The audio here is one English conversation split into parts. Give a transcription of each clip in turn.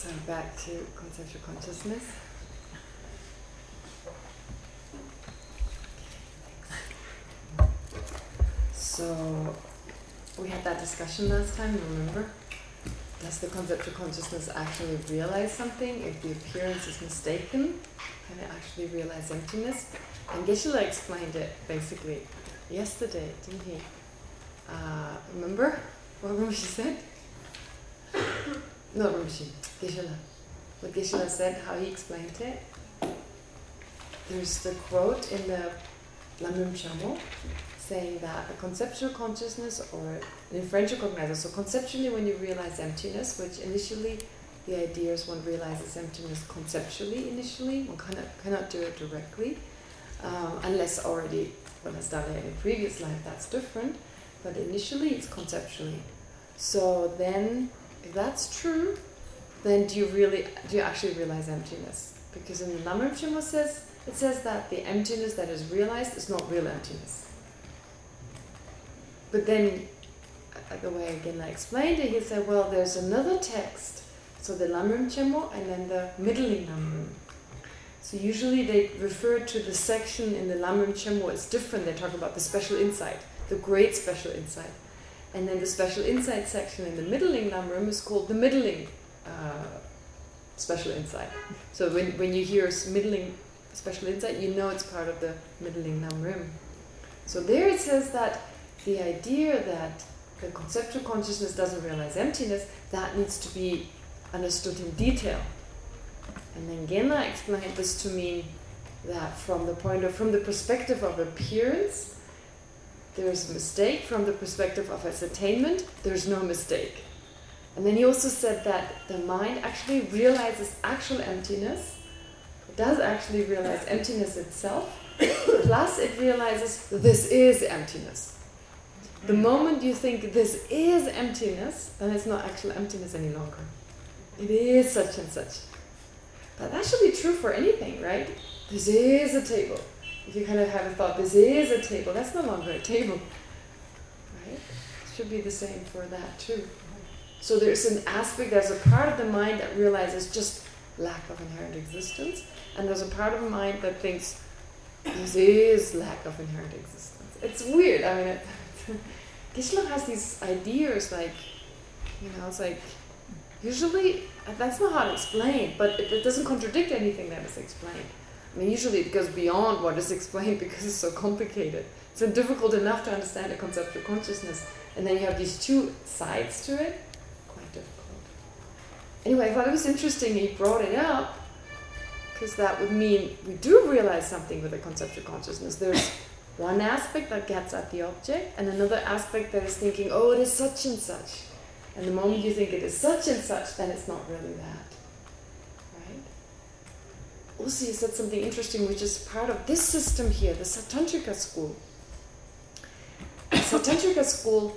So back to conceptual consciousness. So we had that discussion last time, remember? Does the conceptual consciousness actually realize something? If the appearance is mistaken, can it actually realize emptiness? And Geshe-la explained it basically yesterday, didn't he? Uh, remember what she said? Not Rinpoche, Geshe-la. What Geshe-la said, how he explained it. There's the quote in the Lamrim Chenmo saying that a conceptual consciousness or an inferential cognizer, so conceptually when you realize emptiness, which initially the idea is one realizes emptiness conceptually initially, one cannot, cannot do it directly, um, unless already one has done it in a previous life, that's different, but initially it's conceptually. So then, if that's true, then do you really, do you actually realize emptiness? Because in the Lamrim Chenmo says, it says that the emptiness that is realized is not real emptiness. But then, uh, the way again I explained it, he said, well, there's another text. So the Lamrim Chenmo and then the middling Lamrim. So usually they refer to the section in the Lamrim Chenmo, it's different. They talk about the special insight, the great special insight. And then the special insight section in the middling Lamrim is called the middling uh, special insight. So when, when you hear middling special insight, you know it's part of the middling Lamrim. So there it says that the idea that the conceptual consciousness doesn't realize emptiness, that needs to be understood in detail. And then Genla explained this to mean that from the point of, from the perspective of appearance, there's a mistake. From the perspective of ascertainment, there's no mistake. And then he also said that the mind actually realizes actual emptiness, it does actually realize emptiness itself, plus it realizes this is emptiness. The mm. moment you think this is emptiness, then it's not actual emptiness any longer. It is such and such. But that should be true for anything, right? This is a table. If you kind of have a thought, this is a table, that's no longer a table. Right? It should be the same for that too. So there's an aspect, there's a part of the mind that realizes just lack of inherent existence, and there's a part of the mind that thinks this is lack of inherent existence. It's weird. I mean, it, has these ideas like, you know, it's like, usually, that's not how to explain, but it, it doesn't contradict anything that is explained. Mean, usually it goes beyond what is explained because it's so complicated. It's so difficult enough to understand a conceptual consciousness. And then you have these two sides to it. Quite difficult. Anyway, I thought it was interesting he brought it up because that would mean we do realize something with a conceptual consciousness. There's one aspect that gets at the object and another aspect that is thinking, oh, it is such and such. And the moment you think it is such and such, then it's not really that. You said something interesting, which is part of this system here, the Sautrantika school. The Sautrantika school,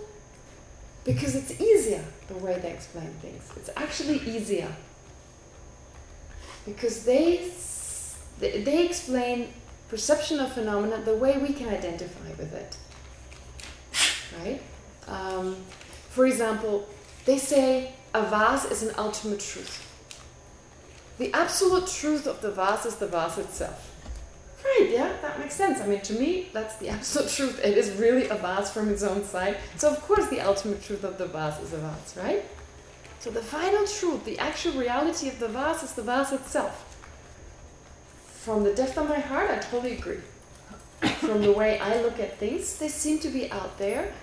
because it's easier, the way they explain things. It's actually easier. Because they, they explain perception of phenomena the way we can identify with it. Right? Um, for example, they say a vase is an ultimate truth. The absolute truth of the vase is the vase itself. Right, yeah, that makes sense. I mean, to me, that's the absolute truth. It is really a vase from its own side. So, of course, the ultimate truth of the vase is a vase, right? So the final truth, the actual reality of the vase is the vase itself. From the depth of my heart, I totally agree. From the way I look at things, they seem to be out there,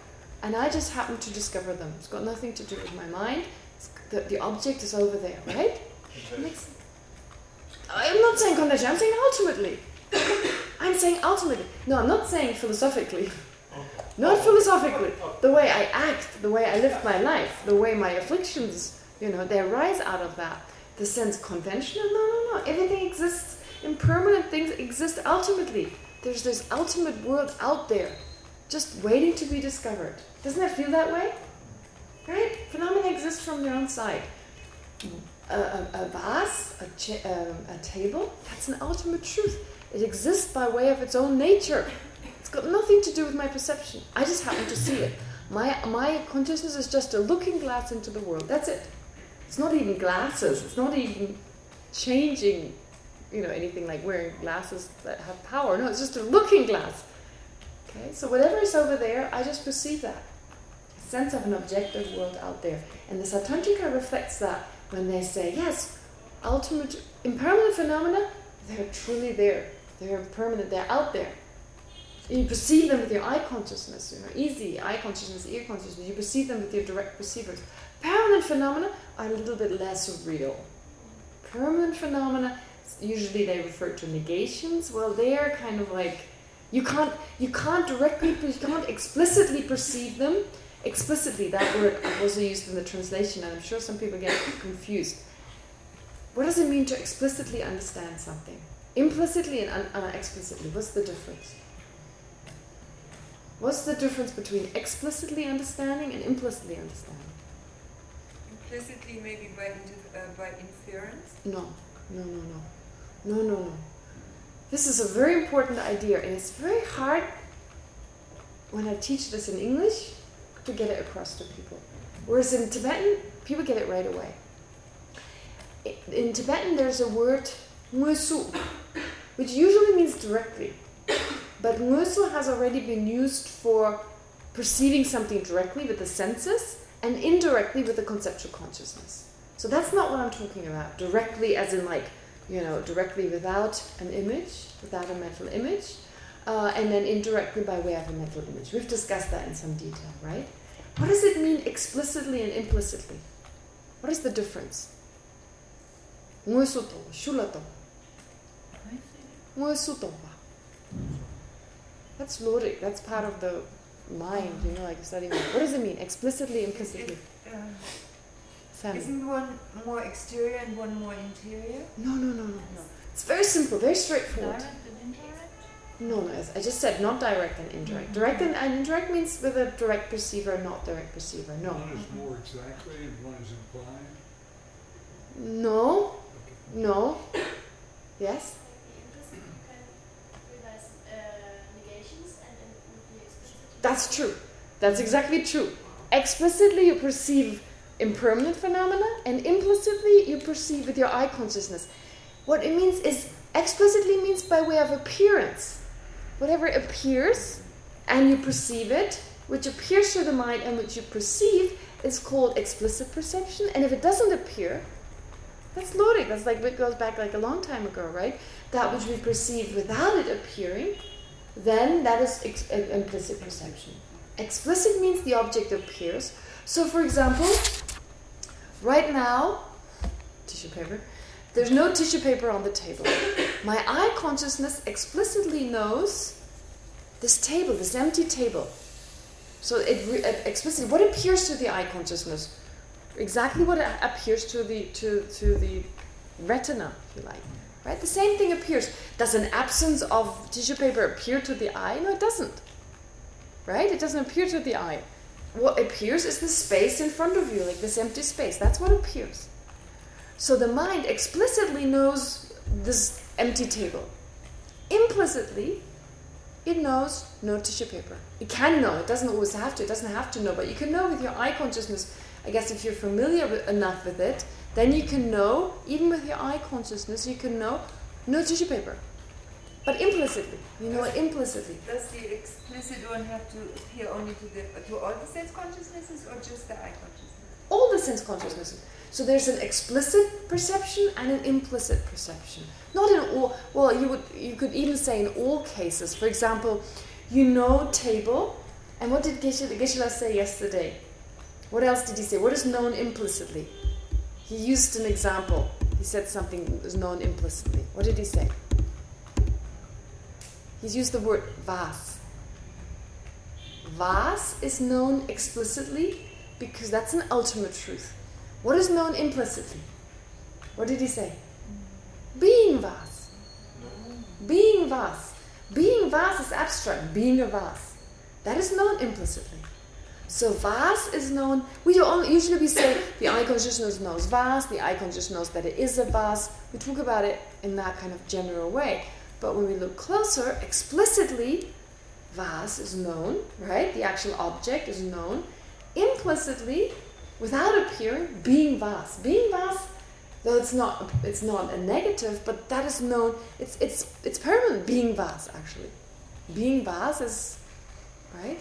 and I just happen to discover them. It's got nothing to do with my mind. The, the object is over there, right? Makes, I'm not saying condition, I'm saying ultimately. I'm saying ultimately. No, I'm not saying philosophically. Oh. Not philosophically. The way I act, the way I live my life, the way my afflictions, you know, they arise out of that. The sense conventional? No, no, no. Everything exists. Impermanent things exist ultimately. There's this ultimate world out there, just waiting to be discovered. Doesn't it feel that way? Right? Phenomena exist from their own side. A, a, a vase, a, um, a table, that's an ultimate truth. It exists by way of its own nature. It's got nothing to do with my perception. I just happen to see it. My my consciousness is just a looking glass into the world. That's it. It's not even glasses. It's not even changing, you know, anything like wearing glasses that have power. No, it's just a looking glass. Okay, so whatever is over there, I just perceive that. A sense of an objective world out there. And the Sautrantika reflects that when they say, yes, ultimate impermanent phenomena, they're truly there. They're permanent, they're out there. You perceive them with your eye consciousness, you know, easy eye consciousness, ear consciousness. You perceive them with your direct perceivers. Permanent phenomena are a little bit less real. Permanent phenomena, usually they refer to negations. Well, they are kind of like you can't you can't directly you can't explicitly perceive them. Explicitly, that word was used in the translation, and I'm sure some people get confused. What does it mean to explicitly understand something? Implicitly and uh, explicitly, what's the difference? What's the difference between explicitly understanding and implicitly understanding? Implicitly, maybe by uh, by inference. No, no, no, no, no, no, no. This is a very important idea, and it's very hard when I teach this in English to get it across to people. Whereas in Tibetan, people get it right away. In Tibetan, there's a word musu, which usually means directly. But musu has already been used for perceiving something directly with the senses and indirectly with the conceptual consciousness. So that's not what I'm talking about. Directly as in like, you know, directly without an image, without a mental image, uh, and then indirectly by way of a mental image. We've discussed that in some detail, right? What does it mean explicitly and implicitly? What is the difference? Muesuto, shulato. Muesuto. That's logic. That's part of the mind, you know, like studying. What does it mean? Explicitly, implicitly? It, uh, isn't one more exterior and one more interior? No, no, no, no. no. It's very simple, very straightforward. Direct and indirect? No, no, I just said not direct and indirect. Mm -hmm. Direct and, and, indirect means with a direct perceiver, or not direct perceiver. No. One is more exactly and one is implied? No. No. Yes? That's true. That's exactly true. Explicitly you perceive impermanent phenomena and implicitly you perceive with your eye consciousness. What it means is explicitly means by way of appearance. Whatever appears and you perceive it, which appears through the mind and which you perceive is called explicit perception. And if it doesn't appear, that's logic. That's like it goes back like a long time ago, right? That which we perceive without it appearing then that is uh, implicit perception. Explicit means the object appears. So, for example, right now, tissue paper, there's no tissue paper on the table. My eye consciousness explicitly knows this table, this empty table. So it, it explicitly, what appears to the eye consciousness? Exactly what appears to the to to the retina, if you like. Right? The same thing appears. Does an absence of tissue paper appear to the eye? No, it doesn't. Right? It doesn't appear to the eye. What appears is the space in front of you, like this empty space. That's what appears. So the mind explicitly knows this empty table. Implicitly, it knows no tissue paper. It can know. It doesn't always have to. It doesn't have to know. But you can know with your eye consciousness, I guess if you're familiar with, enough with it, then you can know, even with your eye consciousness, you can know no tissue paper. But implicitly, you know it implicitly. Does the explicit one have to appear only to the to all the sense consciousnesses or just the eye consciousness? Sense consciousness. So there's an explicit perception and an implicit perception. Not in all. Well, you would you could even say in all cases. For example, you know table, and what did Geshe-la say yesterday? What else did he say? What is known implicitly? He used an example. He said something was known implicitly. What did he say? He's used the word vas. Vas is known explicitly because that's an ultimate truth. What is known implicitly? What did he say? Being vas. Being vas. Being vas is abstract. Being a vas. That is known implicitly. So vas is known, we usually we say the eye consciousness knows vas, the eye consciousness knows that it is a vas. We talk about it in that kind of general way. But when we look closer, explicitly, vas is known, right? The actual object is known. Implicitly, without appearing, being vas. Being vas, though it's not it's not a negative, but that is known. It's it's it's permanent. Being vas actually, being vas is right.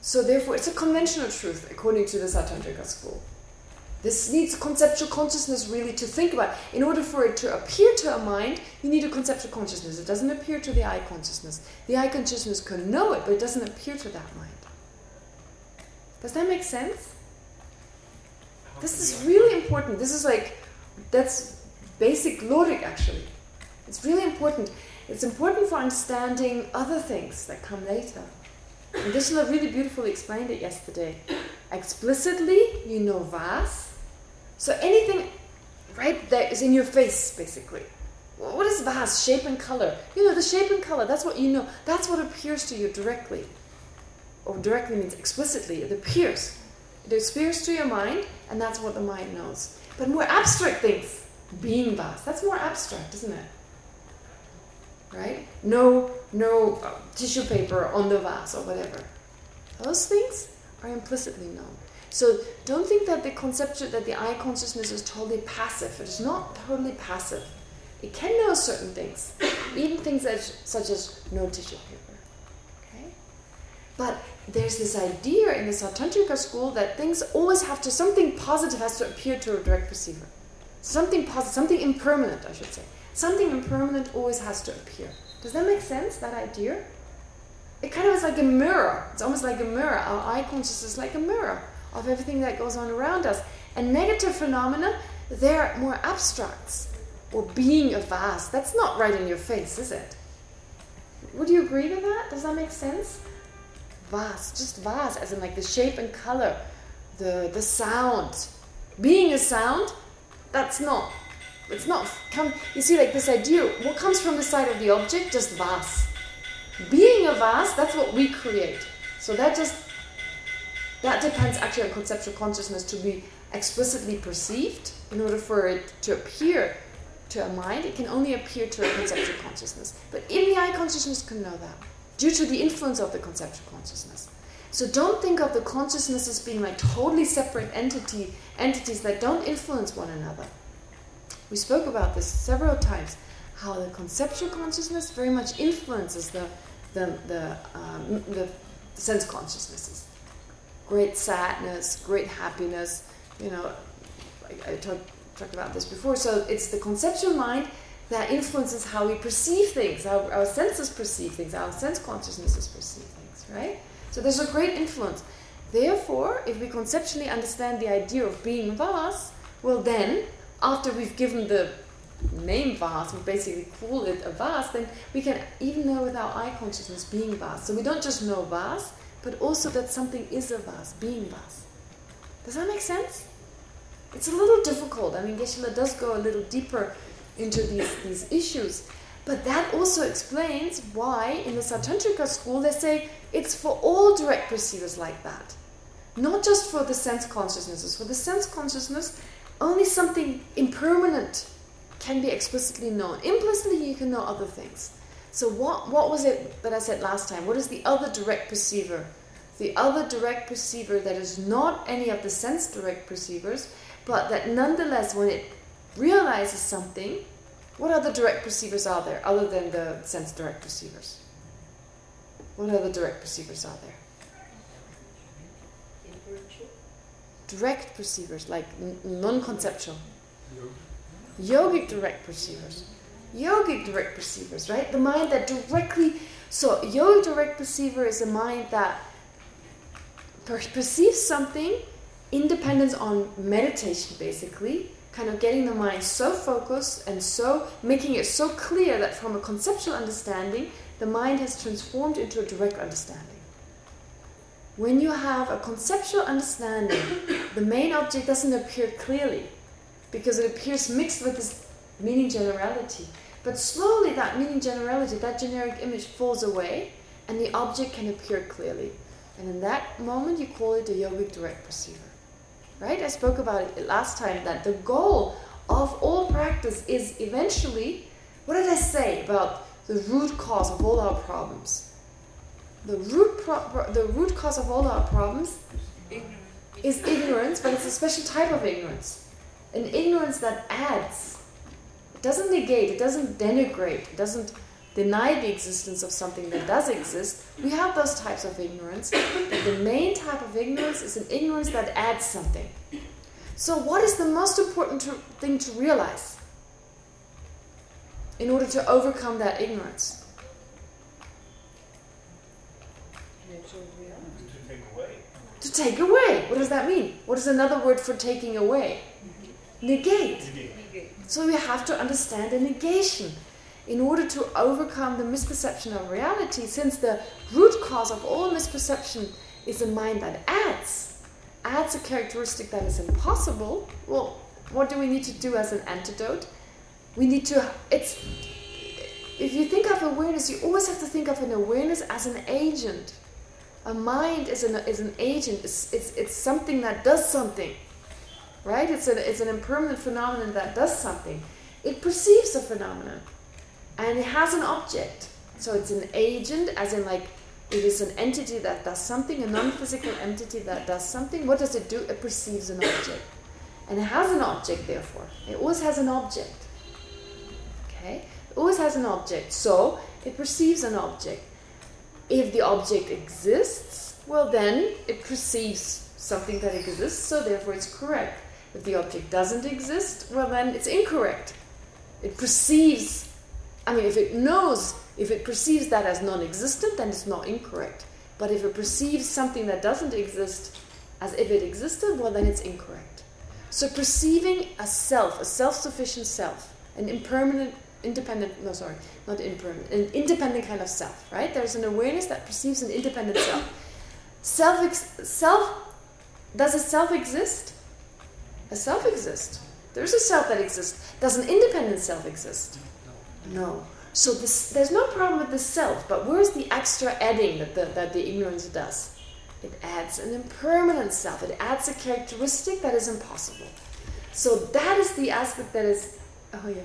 So therefore, it's a conventional truth according to the Sautrantika school. This needs conceptual consciousness really to think about. In order for it to appear to a mind, you need a conceptual consciousness. It doesn't appear to the eye consciousness. The eye consciousness can know it, but it doesn't appear to that mind. Does that make sense? This is really important. This is like, that's basic logic actually. It's really important. It's important for understanding other things that come later. And Dishla really beautifully explained it yesterday. Explicitly, you know vas, so anything right there is in your face, basically. What is vas? Shape and color. You know, the shape and color, that's what you know. That's what appears to you directly. Or directly means explicitly. It appears. It appears to your mind, and that's what the mind knows. But more abstract things, being vas, that's more abstract, isn't it? Right? No, no uh, tissue paper on the vase or whatever. Those things are implicitly known. So don't think that the conception that the eye consciousness is totally passive. It is not totally passive. It can know certain things, even things such as no tissue paper. But there's this idea in the Sautrantika school that things always have to something positive has to appear to a direct perceiver. Something positive, something impermanent, I should say. Something impermanent always has to appear. Does that make sense? That idea? It kind of is like a mirror. It's almost like a mirror. Our eye consciousness is like a mirror of everything that goes on around us. And negative phenomena, they're more abstracts. Or being a vase. That's not right in your face, is it? Would you agree with that? Does that make sense? Vase, just vase, as in like the shape and color, the the sound. Being a sound, that's not. It's not. Come, you see, like this idea. What comes from the side of the object? Just vase. Being a vase, that's what we create. So that just that depends actually on conceptual consciousness to be explicitly perceived. In order for it to appear to a mind, it can only appear to a conceptual consciousness. But in the eye consciousness can know that, due to the influence of the conceptual consciousness. So don't think of the consciousness as being like totally separate entity entities that don't influence one another. We spoke about this several times, how the conceptual consciousness very much influences the the the, um, the sense consciousnesses great sadness, great happiness. You know, I, I talked talked about this before. So it's the conceptual mind that influences how we perceive things, how our senses perceive things, how our sense consciousnesses perceive things, right? So there's a great influence. Therefore, if we conceptually understand the idea of being vase, well then, after we've given the name vase, we basically call it a vase, then we can even know with our eye consciousness being vase. So we don't just know vase, but also that something is a us, being us. Does that make sense? It's a little difficult. I mean, Geshe-la does go a little deeper into these, these issues. But that also explains why in the Sautrantika school they say it's for all direct perceivers like that. Not just for the sense consciousnesses. For the sense consciousness, only something impermanent can be explicitly known. Implicitly, you can know other things. So what, what was it that I said last time? What is the other direct perceiver? The other direct perceiver that is not any of the sense direct perceivers, but that nonetheless when it realizes something, what other direct perceivers are there other than the sense direct perceivers? What other direct perceivers are there? Direct perceivers, like non-conceptual. Yogic direct perceivers yogic direct perceivers, right? The mind that directly... So, yogic direct perceiver is a mind that per perceives something independence on meditation, basically, kind of getting the mind so focused and so making it so clear that from a conceptual understanding, the mind has transformed into a direct understanding. When you have a conceptual understanding, the main object doesn't appear clearly because it appears mixed with this meaning generality. But slowly that meaning generality, that generic image falls away and the object can appear clearly. And in that moment you call it a yogic direct perceiver. Right? I spoke about it last time that the goal of all practice is eventually, what did I say about the root cause of all our problems? The root the root cause of all our problems? is ignorance, but it's a special type of ignorance. An ignorance that adds. It doesn't negate, it doesn't denigrate, it doesn't deny the existence of something that does exist. We have those types of ignorance, but the main type of ignorance is an ignorance that adds something. So what is the most important to, thing to realize in order to overcome that ignorance? To take away. To take away. What does that mean? What is another word for taking away? Negate. So we have to understand the negation in order to overcome the misperception of reality, since the root cause of all misperception is a mind that adds, adds a characteristic that is impossible, well, what do we need to do as an antidote? We need to, it's, if you think of awareness, you always have to think of an awareness as an agent. A mind is an, is an agent, it's, it's, it's something that does something, right? It's, a, it's an impermanent phenomenon that does something. It perceives a phenomenon and it has an object. So it's an agent, as in like, it is an entity that does something, a non-physical entity that does something. What does it do? It perceives an object. And it has an object, therefore. It always has an object. Okay? It always has an object. So, it perceives an object. If the object exists, well then, it perceives something that exists, so therefore it's correct. If the object doesn't exist, well then it's incorrect. It perceives I mean, if it knows, if it perceives that as non-existent, then it's not incorrect. But if it perceives something that doesn't exist as if it existed, well, then it's incorrect. So perceiving a self, a self-sufficient self, an impermanent, independent, no, sorry, not impermanent, an independent kind of self, right? There's an awareness that perceives an independent self. Self, self, does a self exist? A self exists. There's a self that exists. Does an independent self exist? No. So this, there's no problem with the self, but where's the extra adding that the, that the ignorance does? It adds an impermanent self. It adds a characteristic that is impossible. So that is the aspect that is, oh yeah,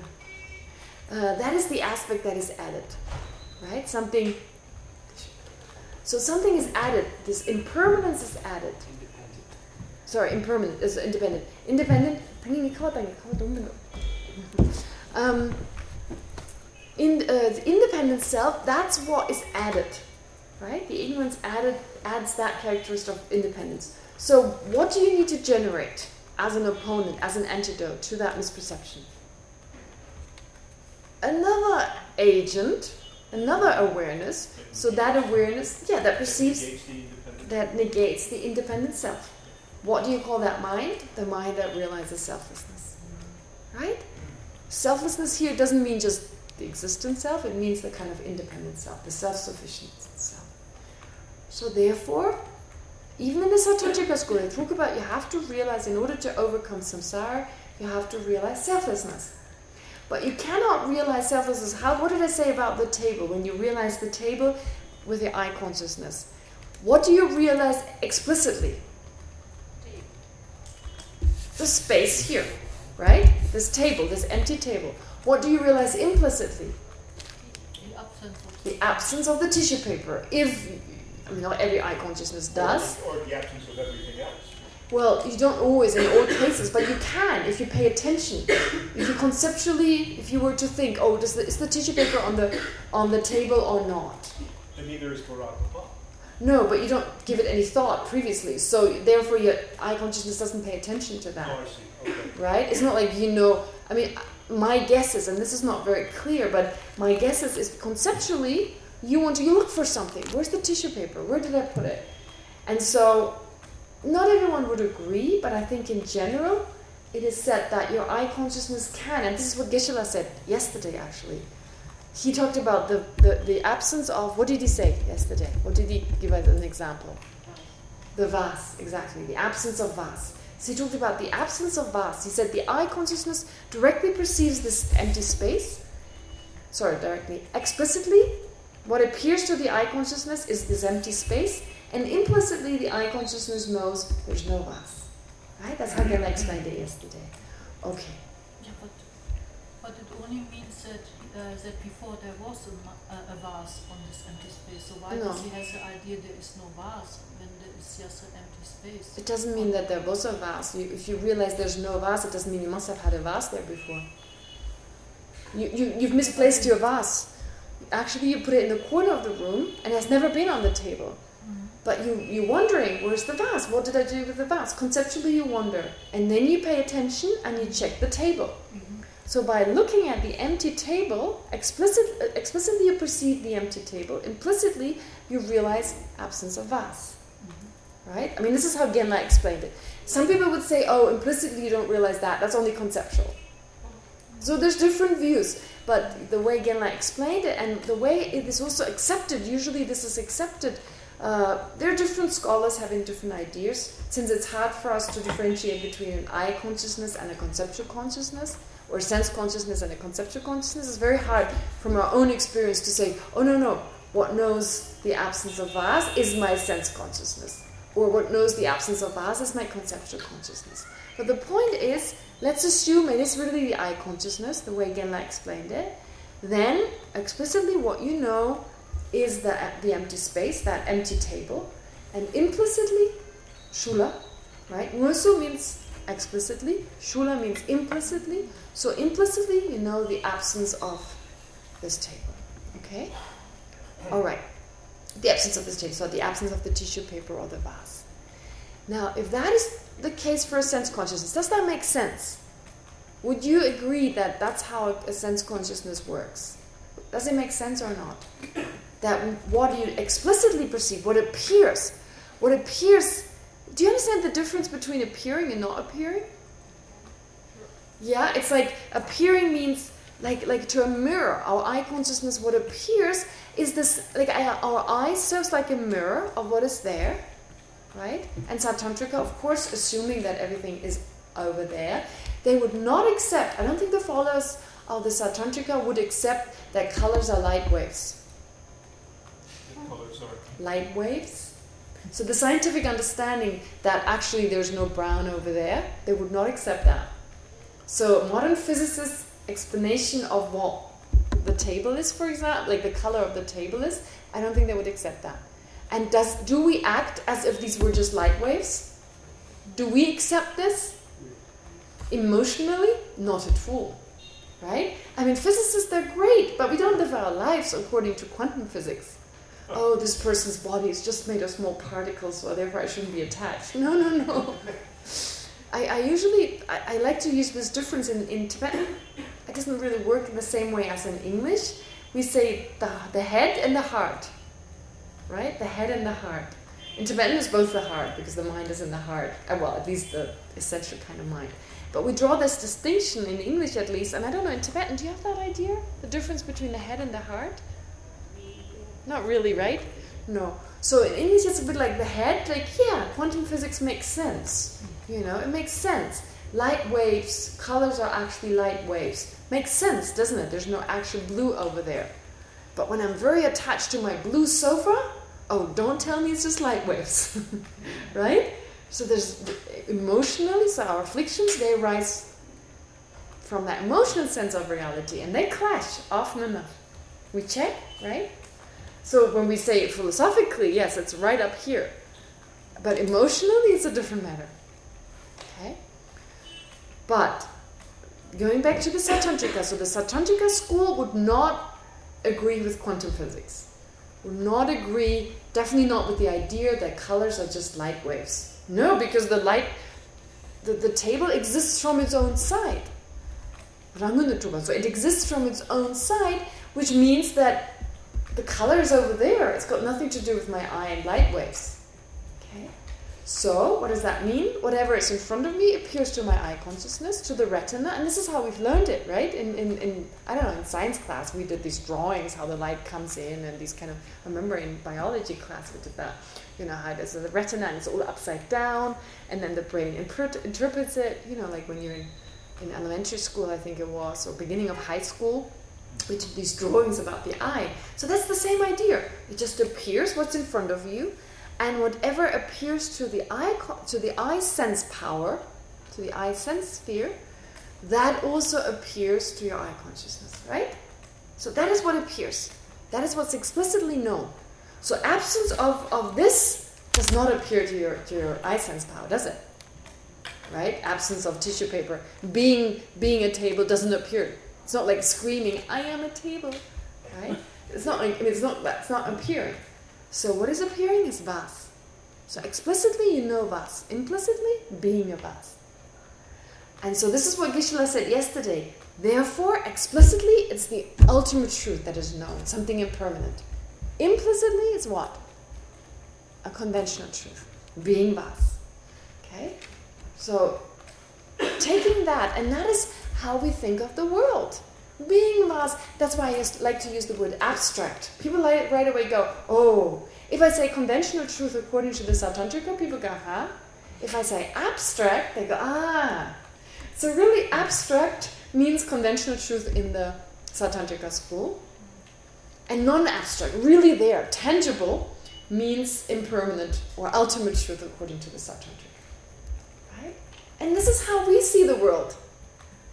uh, that is the aspect that is added, right? Something, so something is added, this impermanence is added. Sorry, impermanent, is independent. Independent, um, in uh, the independent self, that's what is added, right? The ignorance added adds that characteristic of independence. So what do you need to generate as an opponent, as an antidote to that misperception? Another agent, another awareness. So that awareness, yeah, that perceives, that negates the independent self. What do you call that mind? The mind that realizes selflessness. Right? Selflessness here doesn't mean just the existent self, it means the kind of independent self, the self-sufficient self. So therefore, even in the Sautrantika school, they talk about you have to realize in order to overcome samsara, you have to realize selflessness. But you cannot realize selflessness. How? What did I say about the table? When you realize the table with your eye consciousness, what do you realize explicitly? The space here, right? This table, this empty table. What do you realize implicitly? The absence of the, absence of the tissue paper. If, I mean, not every eye consciousness does. Or, or the absence of everything else. Well, you don't always in all cases, but you can if you pay attention. If you conceptually, if you were to think, oh, does the, is the tissue paper on the on the table or not? And neither is Torah No, but you don't give it any thought previously, so therefore your eye consciousness doesn't pay attention to that. Oh, I see. Okay. Right? It's not like you know. I mean, my guesses, and this is not very clear, but my guesses is conceptually, you want to you look for something. Where's the tissue paper? Where did I put it? And so, not everyone would agree, but I think in general, it is said that your eye consciousness can, and this is what Geshe-la said yesterday actually. He talked about the, the, the absence of, what did he say yesterday? What did he give as an example? The vas, exactly, the absence of vas. So he talked about the absence of vas. He said the eye consciousness directly perceives this empty space. Sorry, directly. Explicitly, what appears to the eye consciousness is this empty space. And implicitly, the eye consciousness knows there's no vas. Right? That's how Geshe-la explained it yesterday. Okay. Yeah, but, but it only means that uh, that before there was a, a, vase on this empty space. So why no. does he have the idea there is no vase when there is just an empty space. It doesn't mean that there was a vase. You, if you realize there's no vase, it doesn't mean you must have had a vase there before. You, you, you've misplaced your vase. Actually, you put it in the corner of the room and it has never been on the table. Mm. But you, you're wondering, where's the vase? What did I do with the vase? Conceptually, you wonder. And then you pay attention and you check the table. Mhm. So by looking at the empty table, explicit, uh, explicitly you perceive the empty table. Implicitly, you realize absence of vase. Right? I mean, this is how Genla explained it. Some people would say, oh, implicitly you don't realize that. That's only conceptual. So there's different views. But the way Genla explained it and the way it is also accepted, usually this is accepted, uh, there are different scholars having different ideas. Since it's hard for us to differentiate between an eye consciousness and a conceptual consciousness, or sense consciousness and a conceptual consciousness, it's very hard from our own experience to say, oh, no, no, what knows the absence of vase is my sense consciousness. Or what knows the absence of vase is my conceptual consciousness. But the point is, let's assume it is really the eye consciousness, the way Genla explained it. Then, explicitly what you know is the, the empty space, that empty table. And implicitly, shula, right? Musu means explicitly, shula means implicitly. So implicitly, you know the absence of this table. Okay? All right. The absence of the table, so the absence of the tissue paper or the vase. Now, if that is the case for a sense consciousness, does that make sense? Would you agree that that's how a sense consciousness works? Does it make sense or not? That what you explicitly perceive, what appears, what appears... Do you understand the difference between appearing and not appearing? Yeah, it's like appearing means like like to a mirror. Our eye consciousness, what appears is this like our eye serves like a mirror of what is there, right? And Sautrantika, of course, assuming that everything is over there, they would not accept. I don't think the followers of the Sautrantika would accept that colors are light waves. Colors are Light waves. So the scientific understanding that actually there's no brown over there, they would not accept that. So modern physicists' explanation of what the table is, for example, like the color of the table is, I don't think they would accept that. And does do we act as if these were just light waves? Do we accept this? Emotionally? Not at all. Right? I mean, physicists, they're great, but we don't live our lives according to quantum physics. Oh, this person's body is just made of small particles, so therefore I shouldn't be attached. No, no, no. I, I usually, I, I like to use this difference in, in Tibetan. It doesn't really work in the same way as in English. We say the, the head and the heart. Right? The head and the heart. In Tibetan, it's both the heart, because the mind is in the heart. Uh, well, at least the essential kind of mind. But we draw this distinction, in English at least, and I don't know, in Tibetan, do you have that idea? The difference between the head and the heart? Not really, right? No. So in English, it's a bit like the head, like, yeah, quantum physics makes sense. You know, it makes sense. Light waves, colors are actually light waves. Makes sense, doesn't it? There's no actual blue over there. But when I'm very attached to my blue sofa, oh, don't tell me it's just light waves. right? So there's emotionally, so our afflictions, they arise from that emotional sense of reality and they clash often enough. We check, right? So when we say philosophically, yes, it's right up here. But emotionally, it's a different matter. But going back to the Sautrantika, so the Sautrantika school would not agree with quantum physics. Would not agree, definitely not with the idea that colors are just light waves. No, because the light, the, the table exists from its own side. So it exists from its own side, which means that the color is over there. It's got nothing to do with my eye and light waves. So, what does that mean? Whatever is in front of me appears to my eye consciousness, to the retina, and this is how we've learned it, right? In, in, in I don't know, in science class, we did these drawings, how the light comes in, and these kind of, I remember in biology class we did that. You know, how there's the retina, and it's all upside down, and then the brain interprets it, you know, like when you're in, in elementary school, I think it was, or beginning of high school, we did these drawings about the eye. So that's the same idea. It just appears what's in front of you, and whatever appears to the eye to the eye sense power, to the eye sense sphere, that also appears to your eye consciousness, right? So that is what appears. That is what's explicitly known. So absence of, of this does not appear to your to your eye sense power, does it? Right? Absence of tissue paper. Being being a table doesn't appear. It's not like screaming, "I am a table," right? It's not like it's not that's not appearing. So what is appearing is vas. So explicitly you know vas. Implicitly being a vas. And so this is what Geshe-la said yesterday. Therefore, explicitly, it's the ultimate truth that is known, something impermanent. Implicitly, it's what? A conventional truth, being vas. Okay? So, taking that, and that is how we think of the world. Being vas, that's why I like to use the word abstract. People right away go, oh, if I say conventional truth according to the Sautrantika, people go, huh? If I say abstract, they go, ah. So really abstract means conventional truth in the Sautrantika school. And non-abstract, really there, tangible, means impermanent or ultimate truth according to the Sautrantika. Right? And this is how we see the world.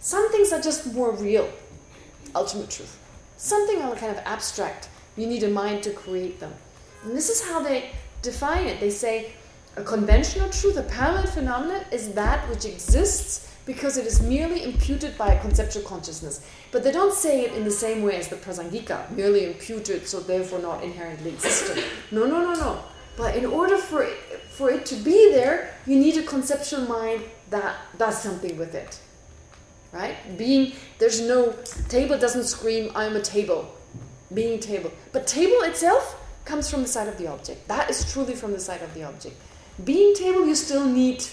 Some things are just more real, ultimate truth. Something are kind of abstract. You need a mind to create them. And this is how they define it. They say a conventional truth, a permanent phenomenon, is that which exists because it is merely imputed by a conceptual consciousness. But they don't say it in the same way as the prasangika, merely imputed, so therefore not inherently existent. No, no, no, no. But in order for it, for it to be there, you need a conceptual mind that does something with it. Right? Being, there's no, table doesn't scream, I'm a table. Being table. But table itself comes from the side of the object. That is truly from the side of the object. Being table, you still need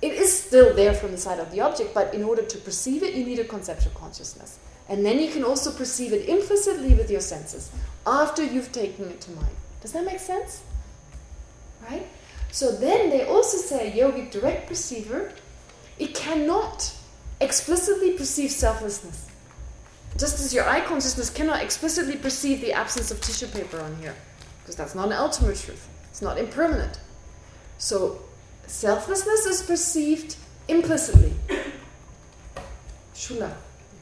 it is still there from the side of the object, but in order to perceive it, you need a conceptual consciousness. And then you can also perceive it implicitly with your senses, after you've taken it to mind. Does that make sense? Right? So then they also say, yogic direct perceiver, it cannot explicitly perceive selflessness. Just as your eye consciousness cannot explicitly perceive the absence of tissue paper on here, because that's not an ultimate truth. It's not impermanent. So selflessness is perceived implicitly. Shula,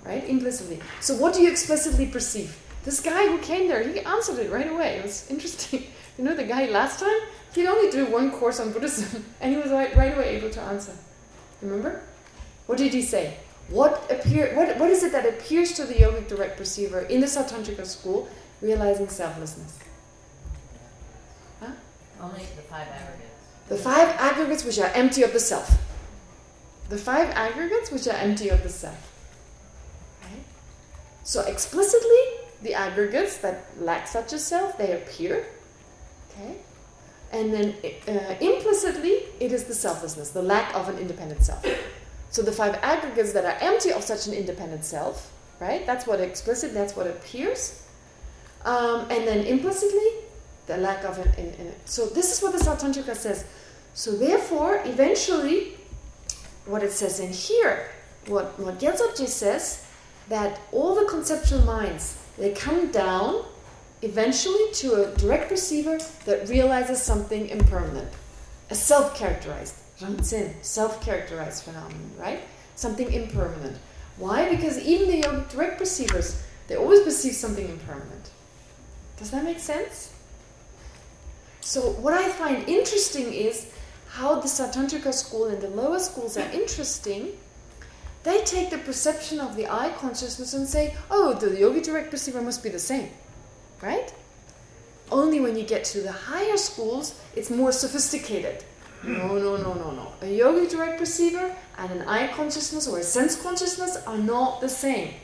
right? Implicitly. So what do you explicitly perceive? This guy who came there, he answered it right away. It was interesting. You know the guy last time? He'd only do one course on Buddhism, and he was right, right away able to answer. Remember? What did he say? What appear? What what is it that appears to the yogic direct perceiver in the Sautrantika school, realizing selflessness? Huh? Only the five aggregates. The five aggregates which are empty of the self. The five aggregates which are empty of the self. Right? So explicitly, the aggregates that lack such a self, they appear. Okay? And then uh, implicitly, it is the selflessness, the lack of an independent self. So the five aggregates that are empty of such an independent self, right? That's what explicit, that's what appears. Um, and then implicitly, the lack of it in, in. So this is what the Sautrantika says. So therefore, eventually, what it says in here, what, what Gyaltsabje says, that all the conceptual minds, they come down eventually to a direct perceiver that realizes something impermanent. A self-characterized, self-characterized phenomenon, right? Something impermanent. Why? Because even the direct perceivers, they always perceive something impermanent. Does that make sense? So what I find interesting is how the Sautrantika school and the lower schools are interesting. They take the perception of the eye consciousness and say, oh, the yogi direct perceiver must be the same. Right? Only when you get to the higher schools, it's more sophisticated. No, no, no, no, no. A yogi direct perceiver and an eye consciousness or a sense consciousness are not the same.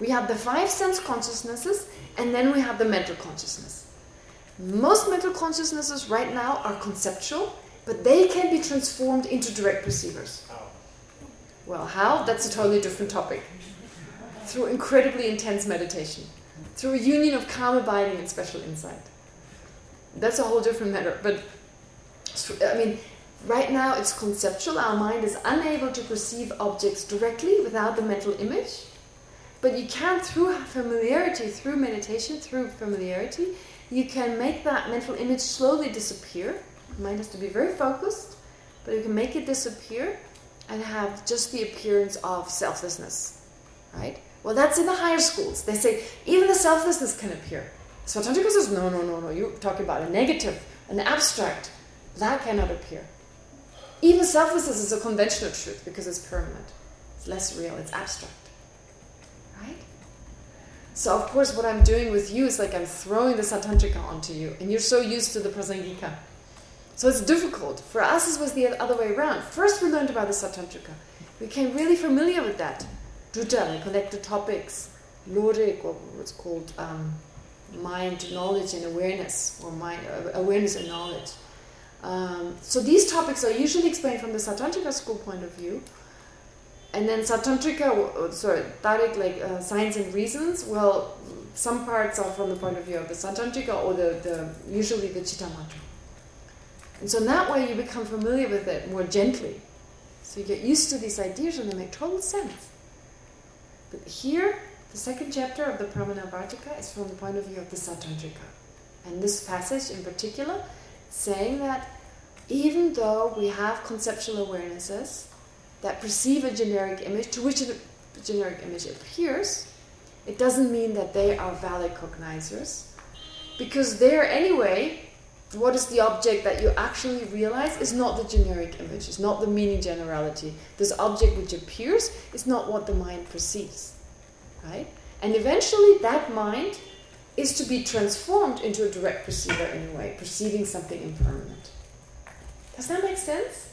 We have the five sense consciousnesses and then we have the mental consciousness. Most mental consciousnesses right now are conceptual, but they can be transformed into direct perceivers. Well, how? That's a totally different topic. Through incredibly intense meditation. Through a union of calm abiding and special insight. That's a whole different matter. But, I mean, right now it's conceptual. Our mind is unable to perceive objects directly without the mental image. But you can, through familiarity, through meditation, through familiarity, you can make that mental image slowly disappear. Mind has to be very focused, but you can make it disappear and have just the appearance of selflessness, right? Well, that's in the higher schools. They say even the selflessness can appear. Sautrantika says, no, no, no, no. You're talking about a negative an abstract, that cannot appear. Even selflessness is a conventional truth because it's permanent. It's less real, it's abstract. Right? So of course what I'm doing with you is like I'm throwing the Sautrantika onto you and you're so used to the Prasangika. So it's difficult. For us it was the other way around. First we learned about the Sautrantika. We became really familiar with that. Drutta, like connected topics. Logic, or what's called um, mind, knowledge and awareness, or mind, uh, awareness and knowledge. Um, so these topics are usually explained from the Sautrantika school point of view. And then Sautrantika, sorry, Tarik, like uh, science and reasons, well, some parts are from the point of view of the Sautrantika or the, the usually the Chittamatra. And so in that way you become familiar with it more gently. So you get used to these ideas and they make total sense. But here, the second chapter of the Pramanavarttika is from the point of view of the Sautrantika. And this passage in particular, saying that even though we have conceptual awarenesses that perceive a generic image, to which a generic image appears, it doesn't mean that they are valid cognizers. Because there anyway, what is the object that you actually realize is not the generic image, it's not the meaning generality. This object which appears is not what the mind perceives. Right? And eventually that mind is to be transformed into a direct perceiver in a way, perceiving something impermanent. Does that make sense?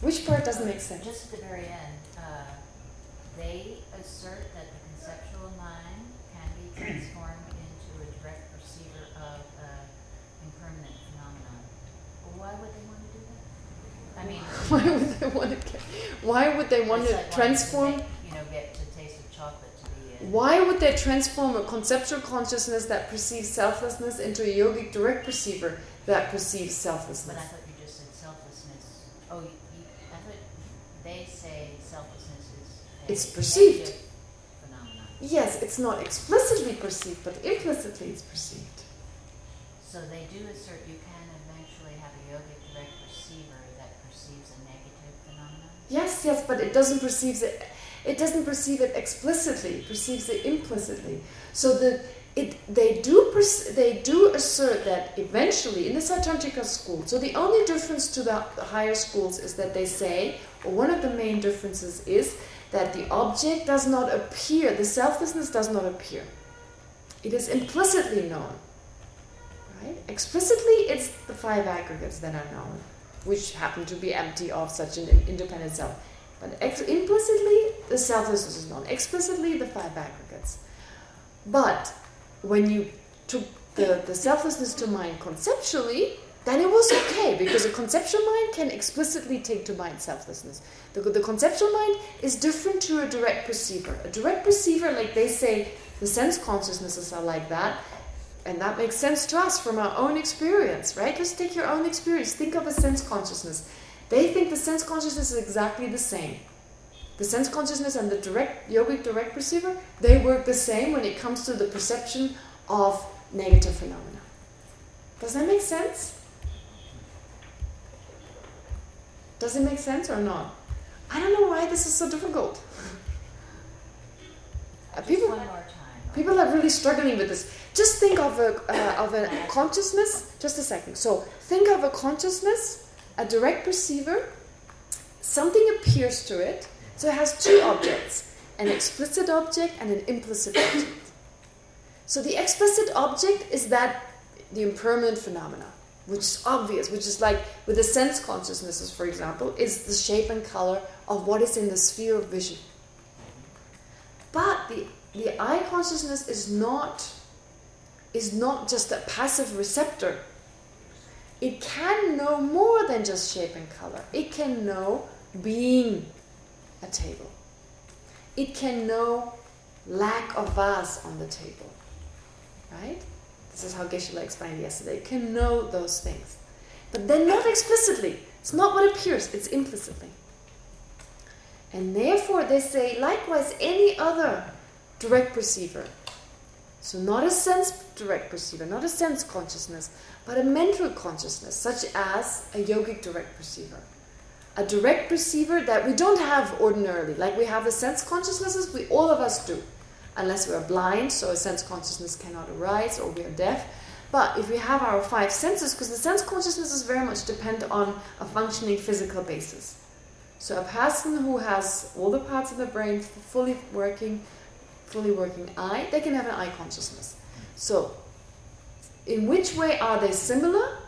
Which part doesn't make sense? Just at the very end, uh, they assert that the conceptual mind can be transformed into a direct perceiver of uh, impermanent phenomenon. Why would they want to do that? I mean, why would they want to? Why would they want to like transform? you know, get to taste of chocolate to be. Uh, Why would they transform a conceptual consciousness that perceives selflessness into a yogic direct perceiver that perceives selflessness? But I thought you just said selflessness. Oh, you, you, I thought they say selflessness is a It's perceived. phenomenon. Yes, it's not explicitly perceived, but implicitly it's perceived. So they do assert you can eventually have a yogic direct perceiver that perceives a negative phenomenon. Yes, yes, but it doesn't perceive it. It doesn't perceive it explicitly. It perceives it implicitly. So the it they do they do assert that eventually in the Sautrantika school. So the only difference to the higher schools is that they say, or one of the main differences is that the object does not appear. The selflessness does not appear. It is implicitly known. Right? Explicitly, it's the five aggregates that are known, which happen to be empty of such an independent self. But implicitly, the selflessness is known. Explicitly, the five aggregates. But when you took the, the selflessness to mind conceptually, then it was okay, because a conceptual mind can explicitly take to mind selflessness. The, the conceptual mind is different to a direct perceiver. A direct perceiver, like they say, the sense consciousnesses are like that, and that makes sense to us from our own experience, right? Just take your own experience. Think of a sense consciousness. They think the sense consciousness is exactly the same. The sense consciousness and the direct yogic direct perceiver, they work the same when it comes to the perception of negative phenomena. Does that make sense? Does it make sense or not? I don't know why this is so difficult. People, one more time. people are really struggling with this. Just think of a uh, of a consciousness. Just a second. So think of a consciousness, a direct perceiver. Something appears to it. So it has two objects: an explicit object and an implicit object. So the explicit object is that the impermanent phenomena, which is obvious, which is like with the sense consciousnesses, for example, is the shape and color of what is in the sphere of vision. But the the eye consciousness is not is not just a passive receptor. It can know more than just shape and color. It can know being a table. It can know lack of vase on the table. Right? This is how Geshe-la explained yesterday. It can know those things. But then not explicitly. It's not what appears, it's implicitly. And therefore they say, likewise, any other direct perceiver. So not a sense direct perceiver, not a sense consciousness, but a mental consciousness, such as a yogic direct perceiver. A direct perceiver that we don't have ordinarily. Like we have the sense consciousnesses, we all of us do. Unless we're blind, so a sense consciousness cannot arise, or we are deaf. But if we have our five senses, because the sense consciousnesses very much depend on a functioning physical basis. So a person who has all the parts of the brain fully working, fully working eye, they can have an eye consciousness. So, in which way are they similar?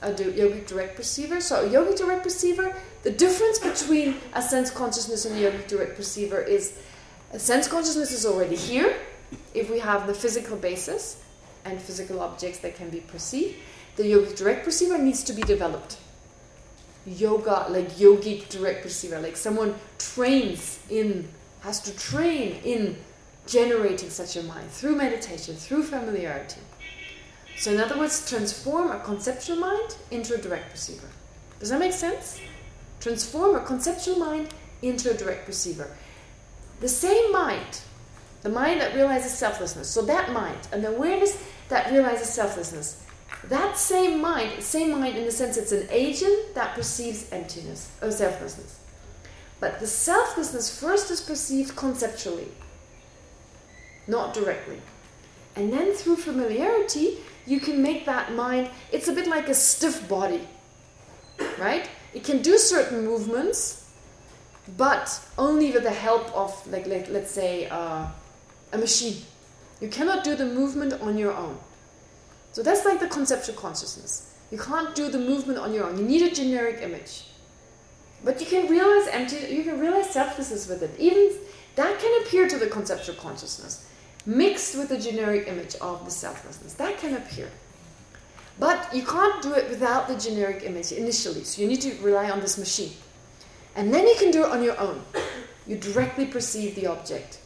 A yogic direct perceiver. So a yogic direct perceiver, the difference between a sense consciousness and a yogic direct perceiver is a sense consciousness is already here if we have the physical basis and physical objects that can be perceived. The yogic direct perceiver needs to be developed. Yoga, like yogic direct perceiver, like someone trains in, has to train in generating such a mind through meditation, through familiarity. So in other words, transform a conceptual mind into a direct perceiver. Does that make sense? Transform a conceptual mind into a direct perceiver. The same mind, the mind that realizes selflessness, so that mind, an awareness that realizes selflessness, that same mind, same mind in the sense it's an agent that perceives emptiness, or selflessness. But the selflessness first is perceived conceptually, not directly. And then through familiarity, you can make that mind, it's a bit like a stiff body, right? It can do certain movements, but only with the help of, like, like let's say, uh, a machine. You cannot do the movement on your own. So that's like the conceptual consciousness. You can't do the movement on your own. You need a generic image. But you can realize empty, you can realize selflessness with it. Even that can appear to the conceptual consciousness, mixed with the generic image of the selflessness. That can appear. But you can't do it without the generic image initially. So you need to rely on this machine. And then you can do it on your own. You directly perceive the object.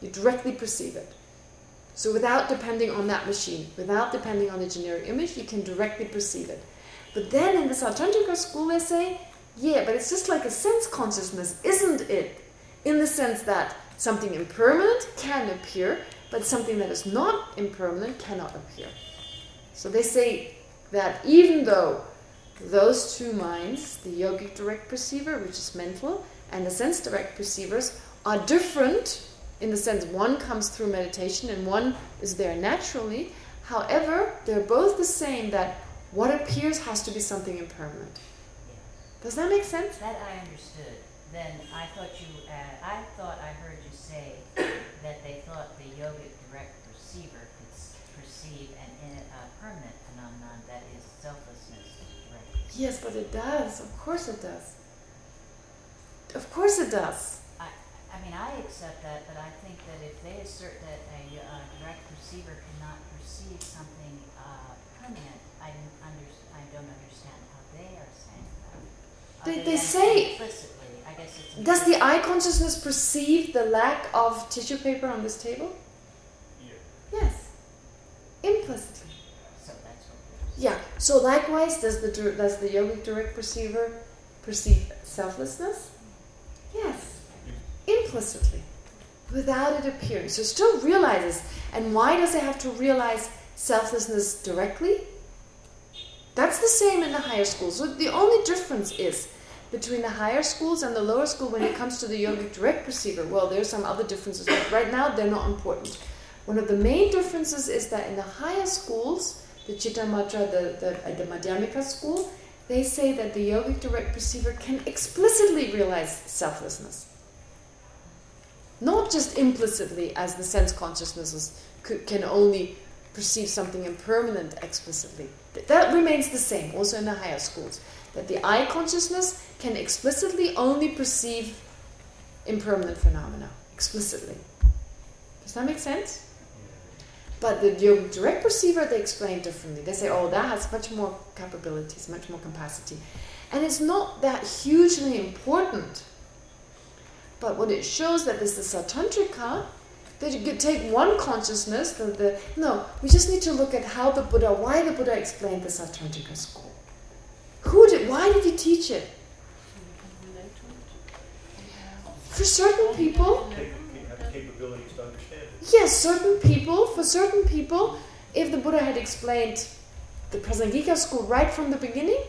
You directly perceive it. So without depending on that machine, without depending on the generic image, you can directly perceive it. But then in the Sautrantika school they say, yeah, but it's just like a sense consciousness, isn't it? In the sense that something impermanent can appear, but something that is not impermanent cannot appear. So they say that even though those two minds, the yogic direct perceiver, which is mental, and the sense direct perceivers, are different in the sense one comes through meditation and one is there naturally. However, they're both the same that what appears has to be something impermanent. Does that make sense? That I understood. Then I thought you, uh, I thought I heard that they thought the yogic direct perceiver could perceive an uh, permanent phenomenon that is selflessness direct. Yes, but it does. Of course it does. Of course it does. I I mean, I accept that, but I think that if they assert that a uh, direct perceiver cannot perceive something uh, permanent, I don't, under, I don't understand how they are saying that. They, they, they say implicitly. I guess it's does the eye consciousness perceive the lack of tissue paper on this table? Yeah. Yes, implicitly. So Yeah. So likewise, does the does the yogic direct perceiver perceive selflessness? Yes implicitly, without it appearing. So still realizes. And why does it have to realize selflessness directly? That's the same in the higher schools. So the only difference is between the higher schools and the lower school when it comes to the yogic direct perceiver. Well, there's some other differences, but right now they're not important. One of the main differences is that in the higher schools, the Chittamatra, the, the, uh, the Madhyamika school, they say that the yogic direct perceiver can explicitly realize selflessness. Not just implicitly, as the sense consciousnesses can only perceive something impermanent explicitly. That remains the same, also in the higher schools. That the eye consciousness can explicitly only perceive impermanent phenomena, explicitly. Does that make sense? But the direct perceiver, they explain differently. They say, oh, that has much more capabilities, much more capacity. And it's not that hugely important but what it shows that this is Sautrantika, that you could take one consciousness, the, the no, we just need to look at how the Buddha, why the Buddha explained the Sautrantika school. Why did he teach it? For certain people. Yes, certain people, for certain people, if the Buddha had explained the Prasangika school right from the beginning,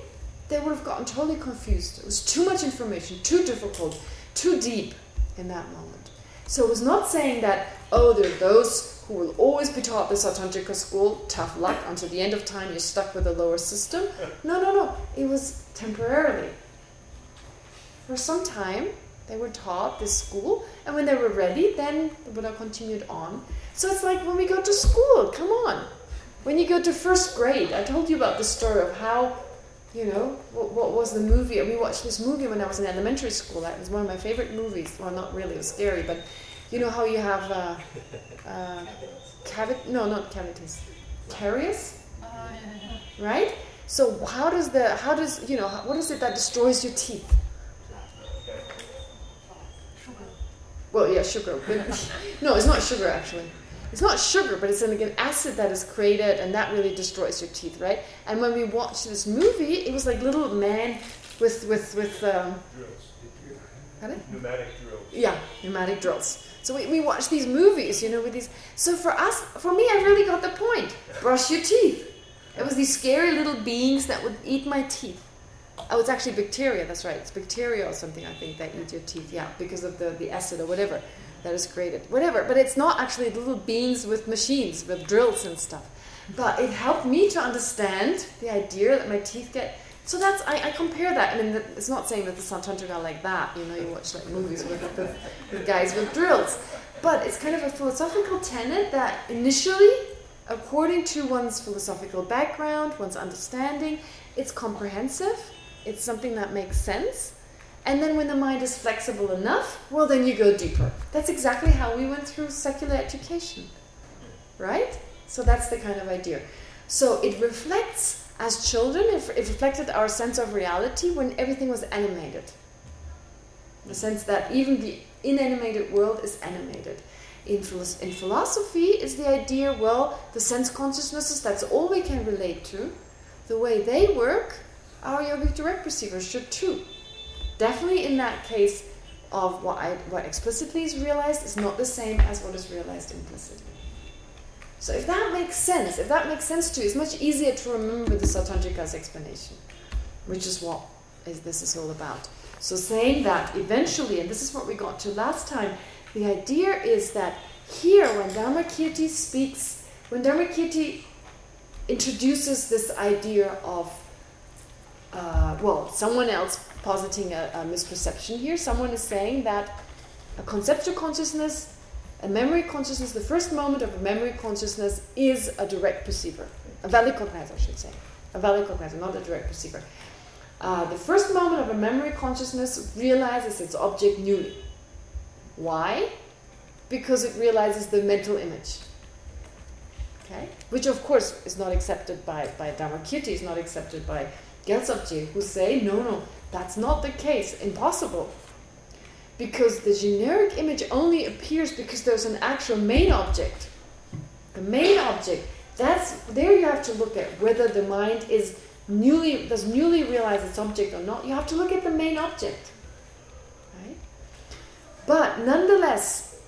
they would have gotten totally confused. It was too much information, too difficult too deep in that moment. So it was not saying that, oh, there are those who will always be taught the Sautrantika school, tough luck, until the end of time you're stuck with a lower system. No, no, no. It was temporarily. For some time, they were taught this school, and when they were ready, then the Buddha continued on. So it's like when we go to school, come on. When you go to first grade, I told you about the story of how, you know, what, what was the movie? We watched this movie when I was in elementary school. That was one of my favorite movies. Well, not really, it was scary, but you know how you have uh, uh, cavit no, not cavities, caries, Ah, yeah, yeah. right? So how does the how does you know what is it that destroys your teeth? Sugar. Well, yeah, sugar. No, it's not sugar actually. It's not sugar, but it's an acid that is created, and that really destroys your teeth, right? And when we watched this movie, it was like little man with with with um, Drills, pardon? pneumatic drills. yeah, pneumatic drills. So we, we watch these movies, you know, with these. So for us, for me, I really got the point. Brush your teeth. It was these scary little beings that would eat my teeth. Oh, it's actually bacteria. That's right. It's bacteria or something. I think that eat your teeth. Yeah, because of the the acid or whatever that is created. Whatever. But it's not actually little beings with machines with drills and stuff. But it helped me to understand the idea that my teeth get. So that's I, I compare that. I mean, that- it's not saying that the Santantric are like that. You know, you watch like movies with, with, with guys with drills, but it's kind of a philosophical tenet that initially, according to one's philosophical background, one's understanding, it's comprehensive. It's something that makes sense. And then when the mind is flexible enough, well, then you go deeper. That's exactly how we went through secular education, right? So that's the kind of idea. So it reflects, as children, it, it reflected our sense of reality when everything was animated. The sense that even the inanimated world is animated. In, in philosophy is the idea, well, the sense consciousnesses, that's all we can relate to. The way they work, our yogic direct perceivers should too. Definitely in that case of what, I, what explicitly is realized is not the same as what is realized implicitly. So if that makes sense, if that makes sense to you, it's much easier to remember the Sautrantika's explanation, which is what is this is all about. So saying that eventually, and this is what we got to last time, the idea is that here when Dharmakirti speaks, when Dharmakirti introduces this idea of, uh, well, someone else positing a, a misperception here, someone is saying that a conceptual consciousness a memory consciousness, the first moment of a memory consciousness is a direct perceiver. A valid cognizer, I should say. A valid cognizer, not a direct perceiver. Uh, the first moment of a memory consciousness realizes its object newly. Why? Because it realizes the mental image. Okay? Which, of course, is not accepted by, by Dharmakirti, is not accepted by Gyaltsabje, who say, no, no, that's not the case. Impossible because the generic image only appears because there's an actual main object. The main object, that's there you have to look at whether the mind is newly does newly realize its object or not. You have to look at the main object. Right? But nonetheless,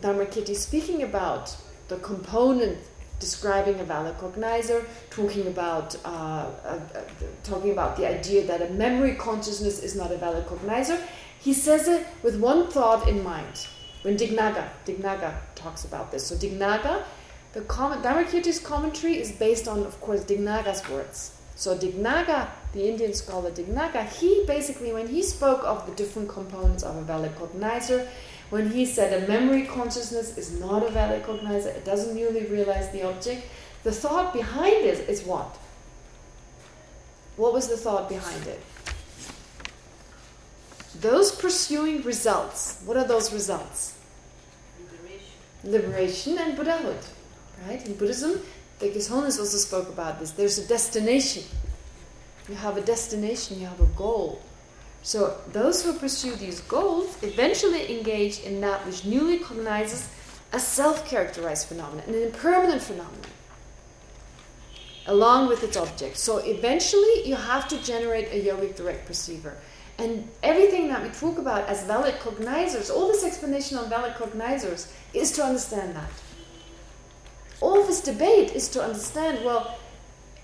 Dharmakirti is speaking about the component describing a valid cognizer, talking about uh, uh, uh, talking about the idea that a memory consciousness is not a valid cognizer, he says it with one thought in mind. When Dignaga, Dignaga talks about this. So Dignaga, the comment, Dharmakirti's commentary is based on, of course, Dignaga's words. So Dignaga, the Indian scholar Dignaga, he basically, when he spoke of the different components of a valid cognizer, when he said a memory consciousness is not a valid cognizer, it doesn't newly realize the object, the thought behind it is what? What was the thought behind it? Those pursuing results, what are those results? Liberation Liberation and Buddhahood. Right? In Buddhism, like His Holiness also spoke about this. There's a destination. You have a destination, you have a goal. So those who pursue these goals eventually engage in that which newly cognizes a self-characterized phenomenon, an impermanent phenomenon, along with its object. So eventually you have to generate a yogic direct perceiver. And everything that we talk about as valid cognizers, all this explanation on valid cognizers is to understand that. All this debate is to understand, well,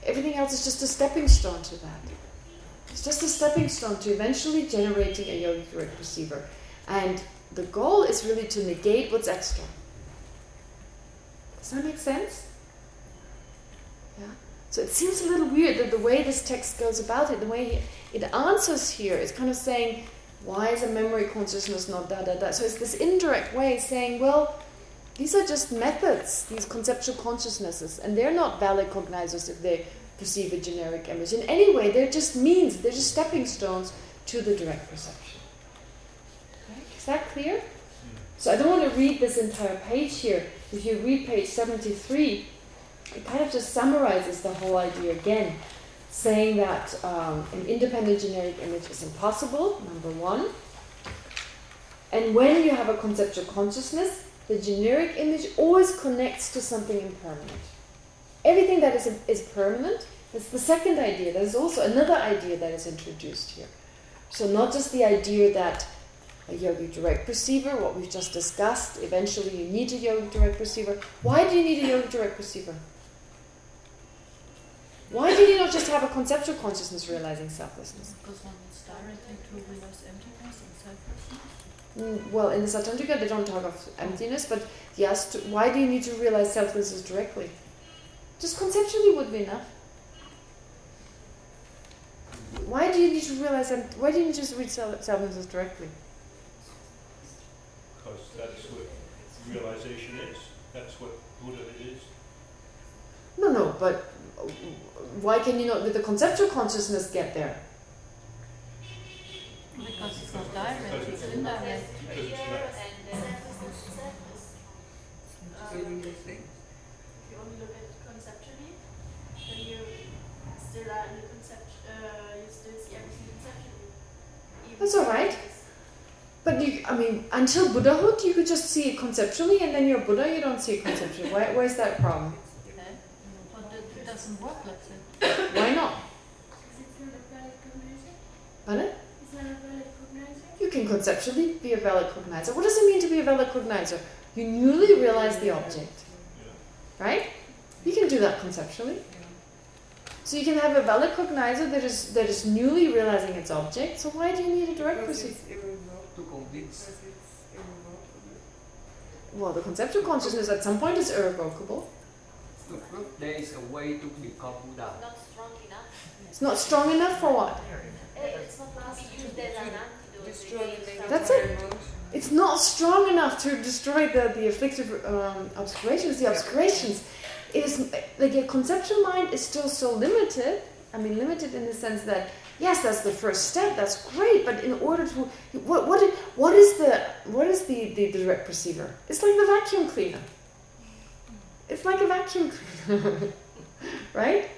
everything else is just a stepping stone to that. It's just a stepping stone to eventually generating a yogic direct perceiver. And the goal is really to negate what's extra. Does that make sense? So it seems a little weird that the way this text goes about it, the way it answers here, is kind of saying, why is a memory consciousness not da da da? So it's this indirect way saying, well, these are just methods, these conceptual consciousnesses, and they're not valid cognizers if they perceive a generic image. In any way, they're just means, they're just stepping stones to the direct perception. Okay? Is that clear? Hmm. So I don't want to read this entire page here. If you read page 73, it kind of just summarizes the whole idea again, saying that um, an independent generic image is impossible, number one. And when you have a conceptual consciousness, the generic image always connects to something impermanent. Everything that is, is permanent, that's the second idea. There's also another idea that is introduced here. So not just the idea that a yogic direct perceiver, what we've just discussed, eventually you need a yogic direct perceiver. Why do you need a yogic direct perceiver? Why do you not just have a conceptual consciousness realizing selflessness? Because one needs directly to realize emptiness and selflessness. Mm, well, in the Sautrantika they don't talk of emptiness, but yes, to, why do you need to realize selflessness directly? Just conceptually would be enough. Why do you need to realize that? Why do you need to just read selflessness directly? Because that's what realization is. That's what Buddha is. No, no, but why can you not, with the conceptual consciousness, get there? Because it's not direct, it's indirect. Because it's not. Doing the thing. If you only look at it conceptually, then you still are in the concept, uh, you still see everything conceptually. That's all right. But you, I mean, until Buddhahood, you could just see it conceptually, and then you're Buddha, you don't see it conceptually. Why, where's that problem? Okay? But it it doesn't work like that. Why not? Is it not a valid cognizer? Pardon? It's not a valid cognizer? You can conceptually be a valid cognizer. What does it mean to be a valid cognizer? You newly realize the object, right? You can do that conceptually. So you can have a valid cognizer that is that is newly realizing its object. So why do you need a direct Because perceiver? it's irrevocable. to convince. Because it's irrevocable. Well, the conceptual consciousness at some point is irrevocable. To prove there is a way to become Buddha. Not strong enough. It's not strong enough for what? Eh, It's not to used as an antidote. Destroy the That's it. It's not strong enough to destroy the, the afflictive um, obscurations. The obscurations, it is like a conceptual mind is still so limited. I mean, limited in the sense that yes, that's the first step. That's great, but in order to what what what is the what is the, the direct perceiver? It's like the vacuum cleaner. It's like a vacuum cleaner, right?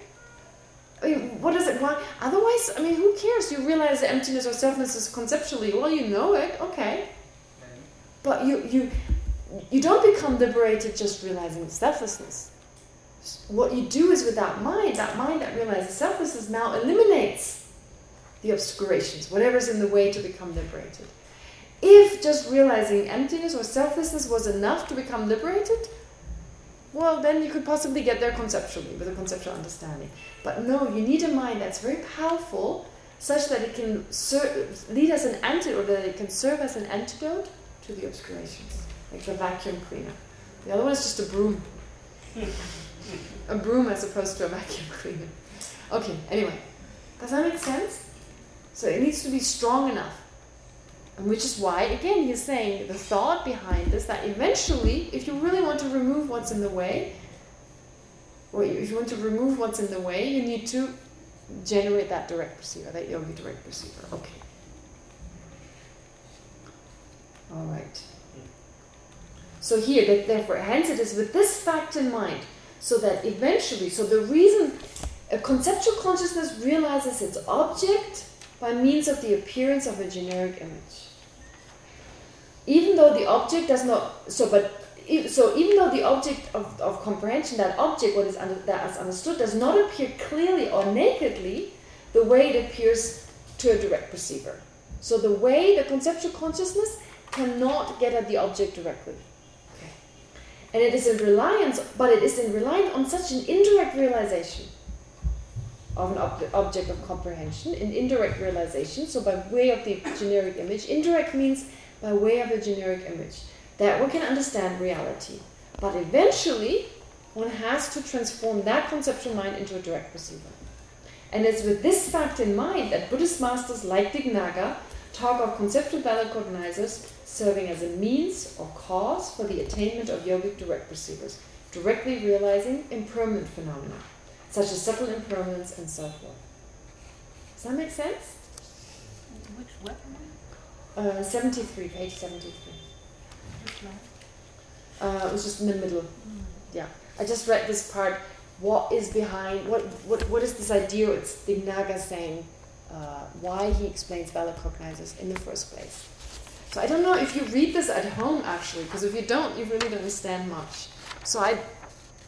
I mean, what is it? Why? Otherwise, I mean, who cares? You realize the emptiness or selfness is conceptually. Well, you know it, okay. But you you you don't become liberated just realizing selflessness. What you do is with that mind, that mind that realizes selflessness now eliminates the obscurations, whatever's in the way to become liberated. If just realizing emptiness or selflessness was enough to become liberated, well, then you could possibly get there conceptually, with a conceptual understanding. But no, you need a mind that's very powerful, such that it can ser- lead as an antidote, or that it can serve as an antidote to the obscurations, like the vacuum cleaner. The other one is just a broom. a broom as opposed to a vacuum cleaner. Okay, anyway. Does that make sense? So it needs to be strong enough. Which is why, again, he's saying the thought behind this, that eventually, if you really want to remove what's in the way, or if you want to remove what's in the way, you need to generate that direct perceiver, that yogi direct perceiver. Okay. All right. So here, that therefore, hence it is with this fact in mind, so that eventually, so the reason a conceptual consciousness realizes its object by means of the appearance of a generic image. Even though the object does not, so but so even though the object of, of comprehension, that object, what is under, that is understood, does not appear clearly or nakedly, the way it appears to a direct perceiver. So the way the conceptual consciousness cannot get at the object directly. And it is in reliance, but it is in reliance on such an indirect realization of an ob object of comprehension, an indirect realization, so by way of the generic image. Indirect means by way of a generic image. That one can understand reality. But eventually, one has to transform that conceptual mind into a direct perceiver. And it's with this fact in mind that Buddhist masters like Dignaga talk of conceptual valid cognizers serving as a means or cause for the attainment of yogic direct perceivers, directly realizing impermanent phenomena, such as subtle impermanence and so forth. Does that make sense? Which weapon? Uh, 73, page 73. Uh, it was just in the middle. Mm. Yeah. I just read this part. What is behind, what, what, what is this idea? It's Dignaga saying uh, why he explains valid cognizers in the first place. So I don't know if you read this at home, actually, because if you don't, you really don't understand much. So I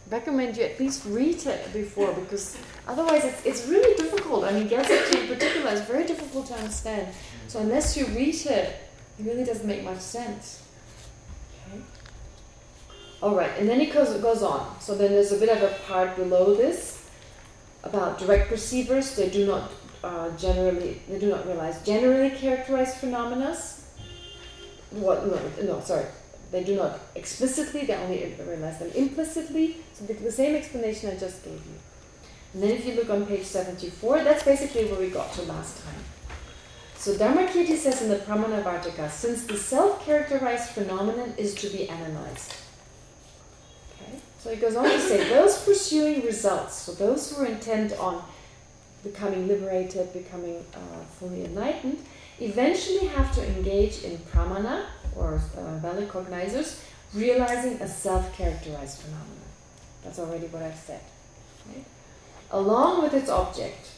recommend you at least read it before, because otherwise it's, it's really difficult. I mean, Gyaltsabje in particular is very difficult to understand. So unless you read it, it really doesn't make much sense. Okay. All right, and then it goes, goes on. So then there's a bit of a part below this about direct perceivers. They do not uh, generally, they do not realize generally characterized phenomena. What? No, no, sorry. They do not explicitly. They only realize them implicitly. So the same explanation I just gave you. And then if you look on page 74, that's basically where we got to last time. So Dharmakirti says in the Pramanavarttika, since the self-characterized phenomenon is to be analyzed. Okay? So he goes on to say, those pursuing results, so those who are intent on becoming liberated, becoming uh, fully enlightened, eventually have to engage in pramana, or uh, valid cognizers, realizing a self-characterized phenomenon. That's already what I've said. Along with its object.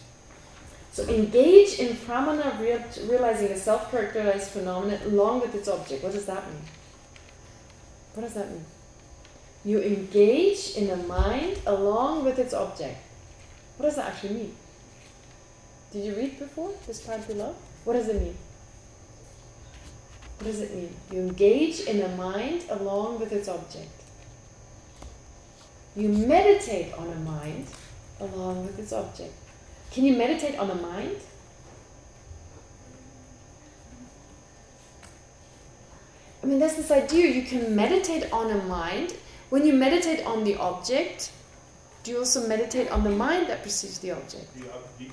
So engage in pramana, real, realizing a self-characterized phenomenon along with its object. What does that mean? What does that mean? You engage in a mind along with its object. What does that actually mean? Did you read before this part below? What does it mean? What does it mean? You engage in a mind along with its object. You meditate on a mind along with its object. Can you meditate on the mind? I mean, there's this idea you can meditate on a mind. When you meditate on the object, do you also meditate on the mind that perceives the object? The, ob- the,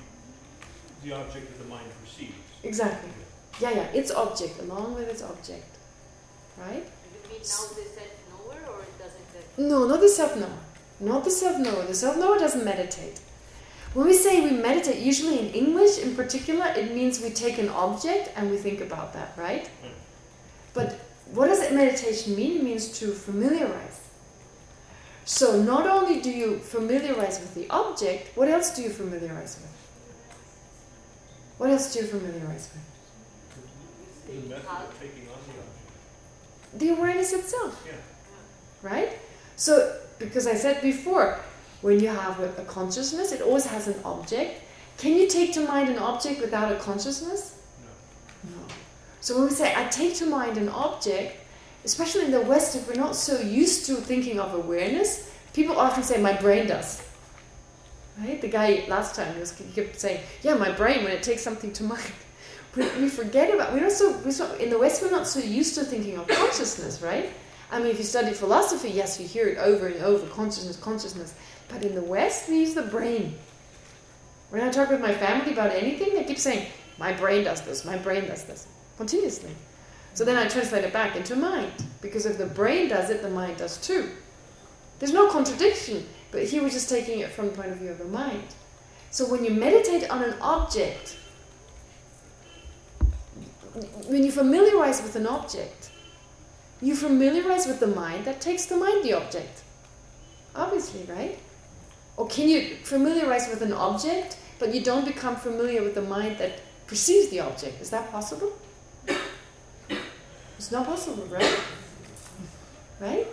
the object that the mind perceives. Exactly. Yeah, yeah, its object, along with its object. Right? You mean now the self-knower or does it? No, not the self-knower. Not the self-knower. The self-knower doesn't meditate. When we say we meditate, usually in English in particular, it means we take an object and we think about that, right? Mm. But what does it meditation mean? It means to familiarize. So not only do you familiarize with the object, what else do you familiarize with? What else do you familiarize with? The method of taking on the object. The awareness itself. Yeah. right? So, because I said before, when you have a, a, consciousness, it always has an object. Can you take to mind an object without a consciousness? No. No. So when we say, I take to mind an object, especially in the West, if we're not so used to thinking of awareness, people often say, my brain does. Right? The guy last time was, he kept saying, yeah, my brain, when it takes something to mind. But we forget about, we're not so, we're so, in the West, we're not so used to thinking of consciousness, right? I mean, if you study philosophy, yes, you hear it over and over, consciousness, consciousness. But in the West, we use the brain. When I talk with my family about anything, they keep saying, my brain does this, my brain does this, continuously. So then I translate it back into mind. Because if the brain does it, the mind does too. There's no contradiction, but here we're just taking it from the point of view of the mind. So when you meditate on an object, when you familiarize with an object, you familiarize with the mind that takes to mind the object. Obviously, right? Or can you familiarize with an object, but you don't become familiar with the mind that perceives the object? Is that possible? It's not possible, right? Right?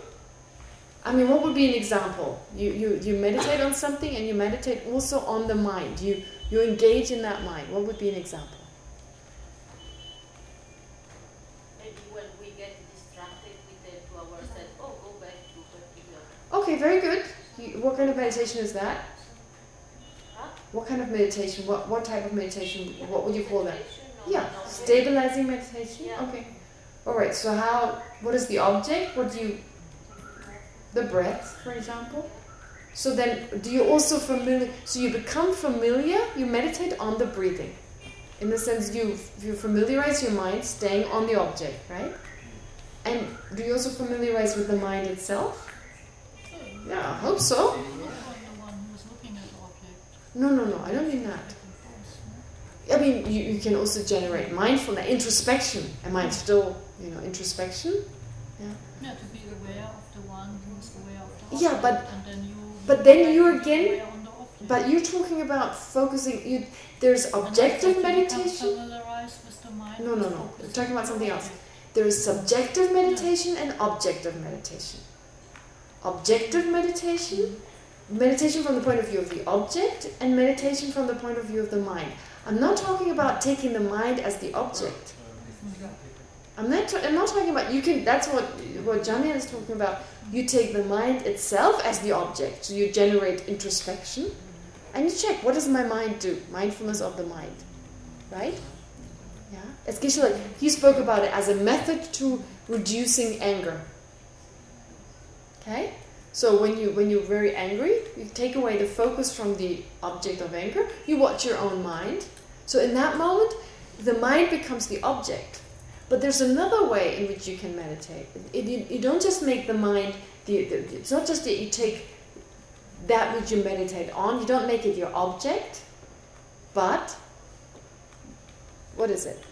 I mean, what would be an example? You, you, you meditate on something and you meditate also on the mind. You, you engage in that mind. What would be an example? Maybe when we get distracted, we say to ourselves, oh, go back to. Okay, very good. You, what kind of meditation is that? Huh? What kind of meditation? What what type of meditation? What would you call that? Yeah, stabilizing meditation. Yeah. Okay, All right. So how? What is the object? What do you? The breath, for example. So then, do you also familiar? So you become familiar. You meditate on the breathing, in the sense you you familiarize your mind staying on the object, right? And do you also familiarize with the mind itself? Yeah, I hope so. You're the one who's looking at the object. No, no, no. I don't mean that. I mean, you, you can also generate mindfulness, introspection. Am I still, you know, introspection? Yeah, Yeah, to be aware of the one who's aware of the object. Yeah, but- and then you but then you again- the. But you're talking about focusing. You, there's objective meditation. the No, no, no. We're talking about something else. There is subjective meditation and objective meditation. Objective meditation, meditation from the point of view of the object, and meditation from the point of view of the mind. I'm not talking about taking the mind as the object. I'm not. I'm not talking about you can. That's what what Jamian is talking about. You take the mind itself as the object, so you generate introspection, and you check what does my mind do? Mindfulness of the mind, right? Yeah. It's Geshe he spoke about it as a method to reducing anger. Okay. So when you when you're very angry, you take away the focus from the object of anger. You watch your own mind. So in that moment, the mind becomes the object. But there's another way in which you can meditate. It, you, you don't just make the mind, the, the, it's not just that you take that which you meditate on, you don't make it your object, but what is it?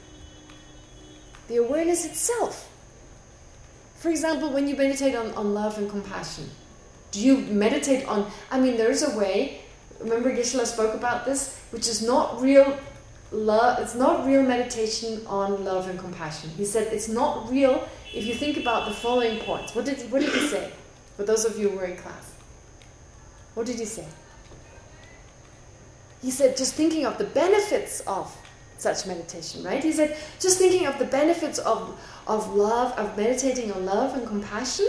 The awareness itself. For example, when you meditate on, on love and compassion, do you meditate on, I mean, there's a way, remember Geshe-la spoke about this, which is not real love it's not real meditation on love and compassion. He said it's not real if you think about the following points. What did what did he say? For those of you who were in class. What did he say? He said just thinking of the benefits of such meditation right he said just thinking of the benefits of of love of meditating on love and compassion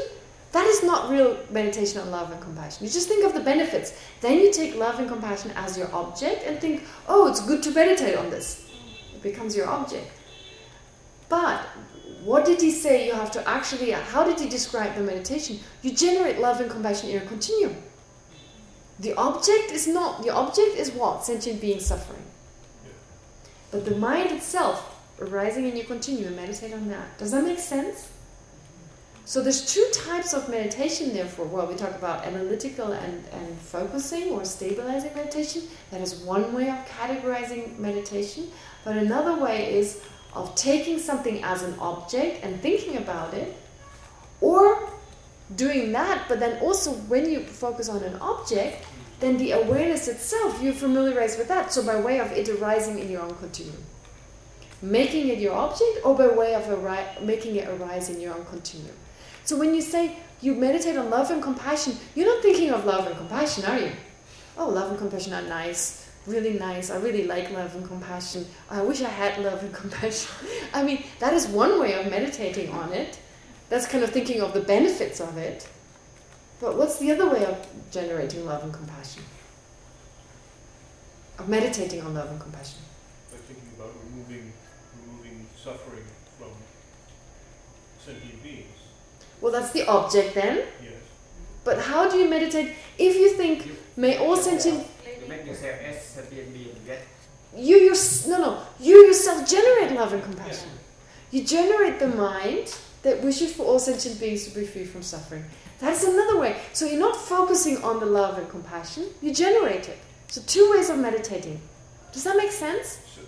that is not real meditation on love and compassion. You just think of the benefits. Then you take love and compassion as your object and think, oh, it's good to meditate on this. It becomes your object. But what did he say you have to actually, how did he describe the meditation? You generate love and compassion in a continuum. The object is not, the object is what? Sentient being suffering. But the mind itself, arising and you continue continuum, meditate on that. Does that make sense? So there's two types of meditation therefore. Well, we talk about analytical and, and focusing or stabilizing meditation. That is one way of categorizing meditation. But another way is of taking something as an object and thinking about it. Or doing that, but then also when you focus on an object, then the awareness itself, you familiarize with that. So by way of it arising in your own continuum. Making it your object or by way of making it arise in your own continuum. So when you say you meditate on love and compassion, you're not thinking of love and compassion, are you? Oh, love and compassion are nice, really nice. I really like love and compassion. I wish I had love and compassion. I mean, that is one way of meditating on it. That's kind of thinking of the benefits of it. But what's the other way of generating love and compassion? Of meditating on love and compassion? By thinking about removing, removing suffering from sentient beings. Well, that's the object then. Yes. But how do you meditate if you think, may all sentient You make yourself as sentient being, get you your no no you yourself generate love and compassion. You generate the mind that wishes for all sentient beings to be free from suffering. That's another way. So you're not focusing on the love and compassion. You generate it. So two ways of meditating. Does that make sense? So,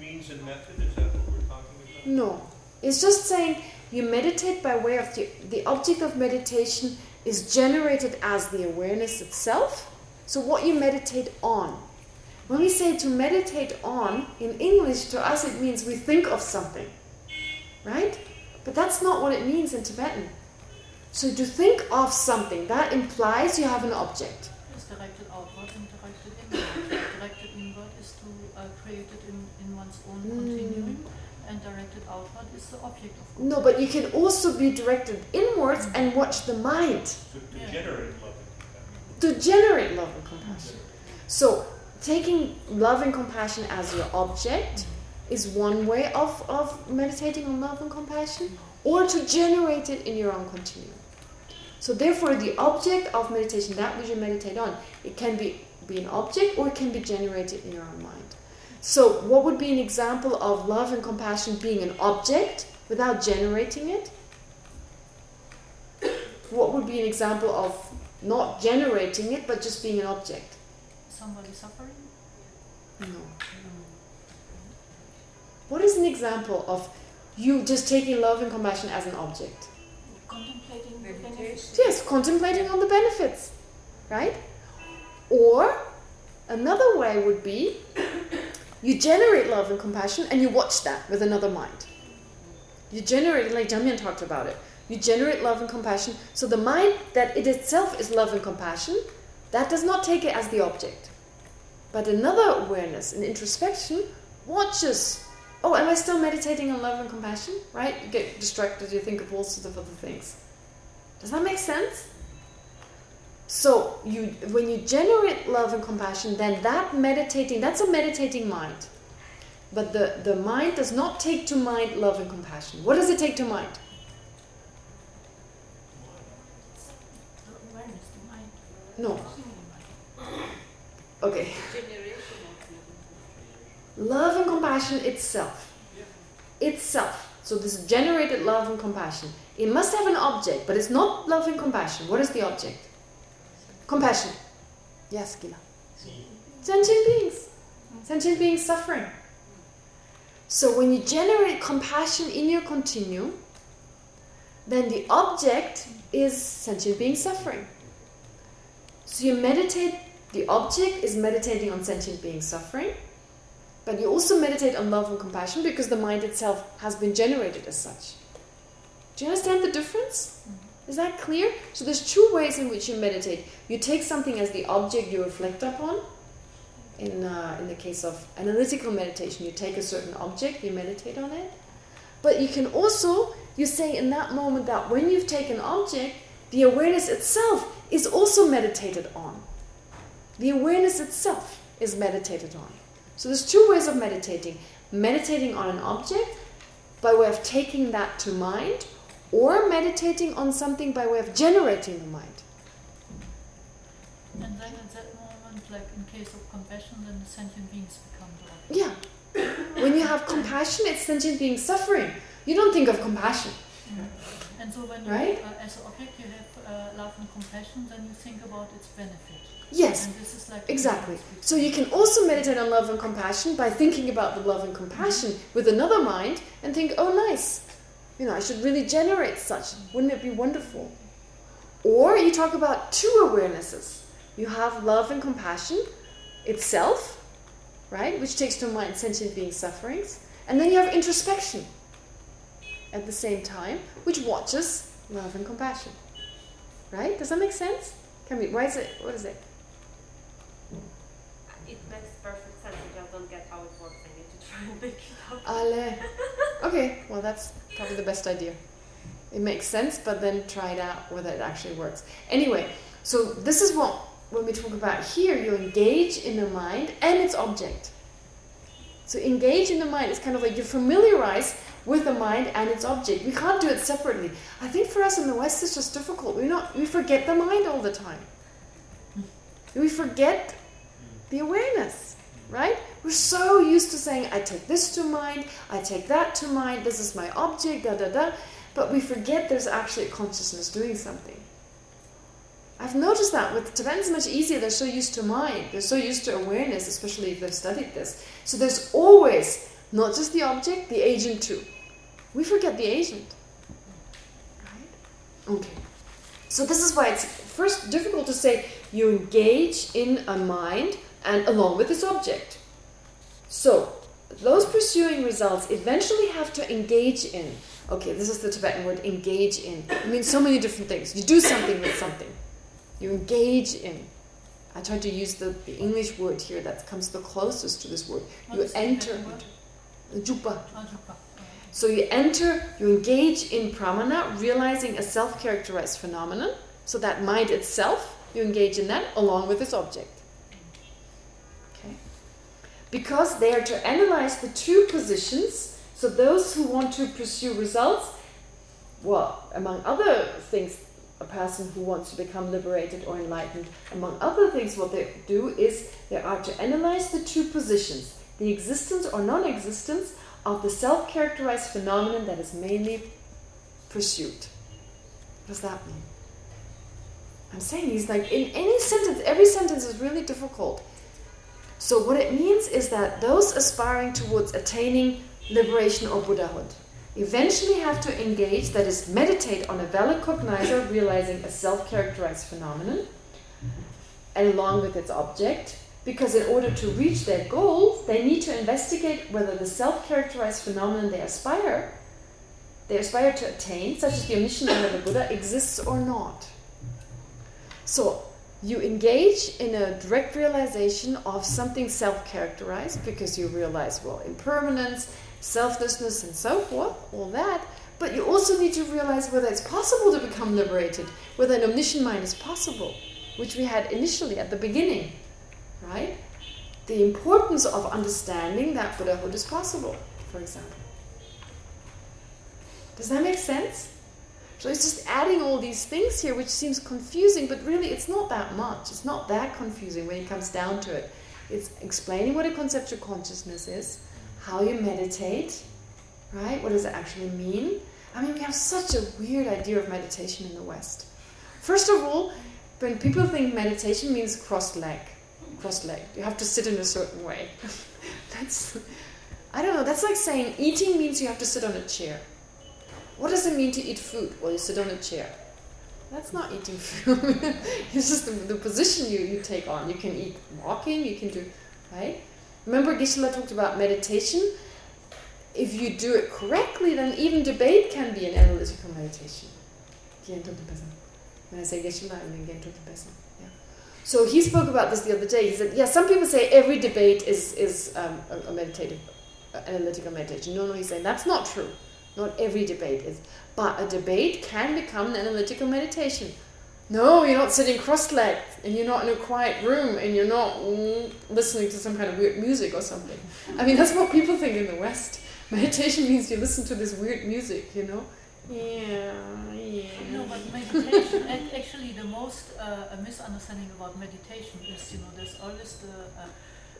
means and method, is that what we're talking about? No. It's just saying you meditate by way of the, the object of meditation is generated as the awareness itself. So what you meditate on. When we say to meditate on, in English, to us it means we think of something. Right? But that's not what it means in Tibetan. So to think of something, that implies you have an object. It's directed outward and directed inward. directed inward is to uh, create it in, in one's own Mm. continuum, and directed outward is the object of No, but you can also be directed inwards and watch the mind. To, to Yeah. generate love and compassion. to generate love and compassion. So, taking love and compassion as your object is one way of, of meditating on love and compassion, or to generate it in your own continuum. So therefore, the object of meditation, that which you meditate on, it can be, be an object or it can be generated in your own mind. So what would be an example of love and compassion being an object without generating it? What would be an example of not generating it, but just being an object? Somebody suffering? No. What is an example of you just taking love and compassion as an object? Contemplating the Meditation. benefits. Yes, contemplating on the benefits, right? Or another way would be you generate love and compassion and you watch that with another mind. You generate, like Jamyan talked about it, you generate love and compassion. So the mind that it itself is love and compassion, that does not take it as the object. But another awareness, an introspection, watches. Oh, am I still meditating on love and compassion? Right? You get distracted, you think of all sorts of other things. Does that make sense? So you, when you generate love and compassion, then that meditating, that's a meditating mind. But the, the mind does not take to mind love and compassion. What does it take to mind? Awareness, the. No. Mind. Okay. Love and compassion itself. Itself. So this generated love and compassion. It must have an object, but it's not love and compassion. What is the object? Compassion. Yes, Gila. Sentient beings. Sentient beings suffering. So when you generate compassion in your continuum, then the object is sentient being suffering. So you meditate, the object is meditating on sentient being suffering, but you also meditate on love and compassion because the mind itself has been generated as such. Do you understand the difference? Is that clear? So there's two ways in which you meditate. You take something as the object you reflect upon. In, uh, in the case of analytical meditation, you take a certain object, you meditate on it. But you can also, you say in that moment that when you've taken object, the awareness itself is also meditated on. The awareness itself is meditated on. So there's two ways of meditating. Meditating on an object by way of taking that to mind or meditating on something by way of generating the mind. And then at that moment, like in case of compassion, then the sentient beings become object. Yeah. When you have compassion, it's sentient beings suffering. You don't think of compassion. And so when you, uh, as an object, you have uh, love and compassion, then you think about its benefit. Yes, And this is like exactly. So you can also meditate on love and compassion by thinking about the love and compassion mm-hmm. with another mind and think, oh, nice. You know, I should really generate such. Wouldn't it be wonderful? Or you talk about two awarenesses. You have love and compassion itself, right, which takes to mind sentient being sufferings. And then you have introspection at the same time, which watches love and compassion. Right? Does that make sense? Can we, why is it, what is it? It makes perfect sense. I just don't get how it works. I need to try and make it up. Ale. Okay, well that's probably the best idea. It makes sense, but then try it out whether it actually works. Anyway, so this is what, when we talk about here, you engage in the mind and its object. So engage in the mind, is kind of like you familiarize with the mind and its object. We can't do it separately. I think for us in the West it's just difficult. We not we forget the mind all the time. We forget the awareness, right? We're so used to saying, I take this to mind, I take that to mind, this is my object, da da da. But we forget there's actually a consciousness doing something. I've noticed that with Tibetans much easier, they're so used to mind, they're so used to awareness, especially if they've studied this. So there's always not just the object, the agent too. We forget the agent. Right? Okay. So this is why it's first difficult to say you engage in a mind and along with its object. So those pursuing results eventually have to engage in. Okay, this is the Tibetan word engage in. It means so many different things. You do something with something. You engage in. I tried to use the, the English word here that comes the closest to this word. You enter into Jupa. So you enter, you engage in pramana, realizing a self-characterized phenomenon. So that mind itself, you engage in that along with its object. Because they are to analyze the two positions. So those who want to pursue results, well, among other things, a person who wants to become liberated or enlightened, among other things, what they do is they are to analyze the two positions, the existence or non-existence of the self-characterized phenomenon that is mainly pursued. What does that mean? I'm saying he's like, in any sentence, every sentence is really difficult. So what it means is that those aspiring towards attaining liberation or Buddhahood eventually have to engage, that is, meditate on a valid cognizer realizing a self-characterized phenomenon along with its object, because in order to reach their goal, they need to investigate whether the self-characterized phenomenon they aspire they aspire to attain, such as the omniscient of the Buddha, exists or not. So you engage in a direct realization of something self-characterized because you realize, well, impermanence, selflessness, and so forth, all that. But you also need to realize whether it's possible to become liberated, whether an omniscient mind is possible, which we had initially at the beginning, right? The importance of understanding that Buddhahood is possible, for example. Does that make sense? So it's just adding all these things here, which seems confusing, but really it's not that much. It's not that confusing when it comes down to it. It's explaining what a conceptual consciousness is, how you meditate, right? What does it actually mean? I mean, we have such a weird idea of meditation in the West. First of all, when people think meditation means cross leg, cross leg, you have to sit in a certain way. that's, I don't know, that's like saying eating means you have to sit on a chair. What does it mean to eat food? Well, you sit on a chair. That's not eating food. it's just the, the, position you, you take on. You can eat walking, you can do, right? Remember Geshe-la talked about meditation? If you do it correctly, then even debate can be an analytical meditation. When I say Geshe-la, I mean Yeah. So he spoke about this the other day. He said, yeah, some people say every debate is, is um, a, a meditative, analytical meditation. No, no, he's saying that's not true. Not every debate is. But a debate can become an analytical meditation. No, you're not sitting cross-legged, and you're not in a quiet room, and you're not mm, listening to some kind of weird music or something. I mean, that's what people think in the West. Meditation means you listen to this weird music, you know? Yeah, yeah. No, but meditation, actually the most uh, misunderstanding about meditation is, you know, there's always the... Uh,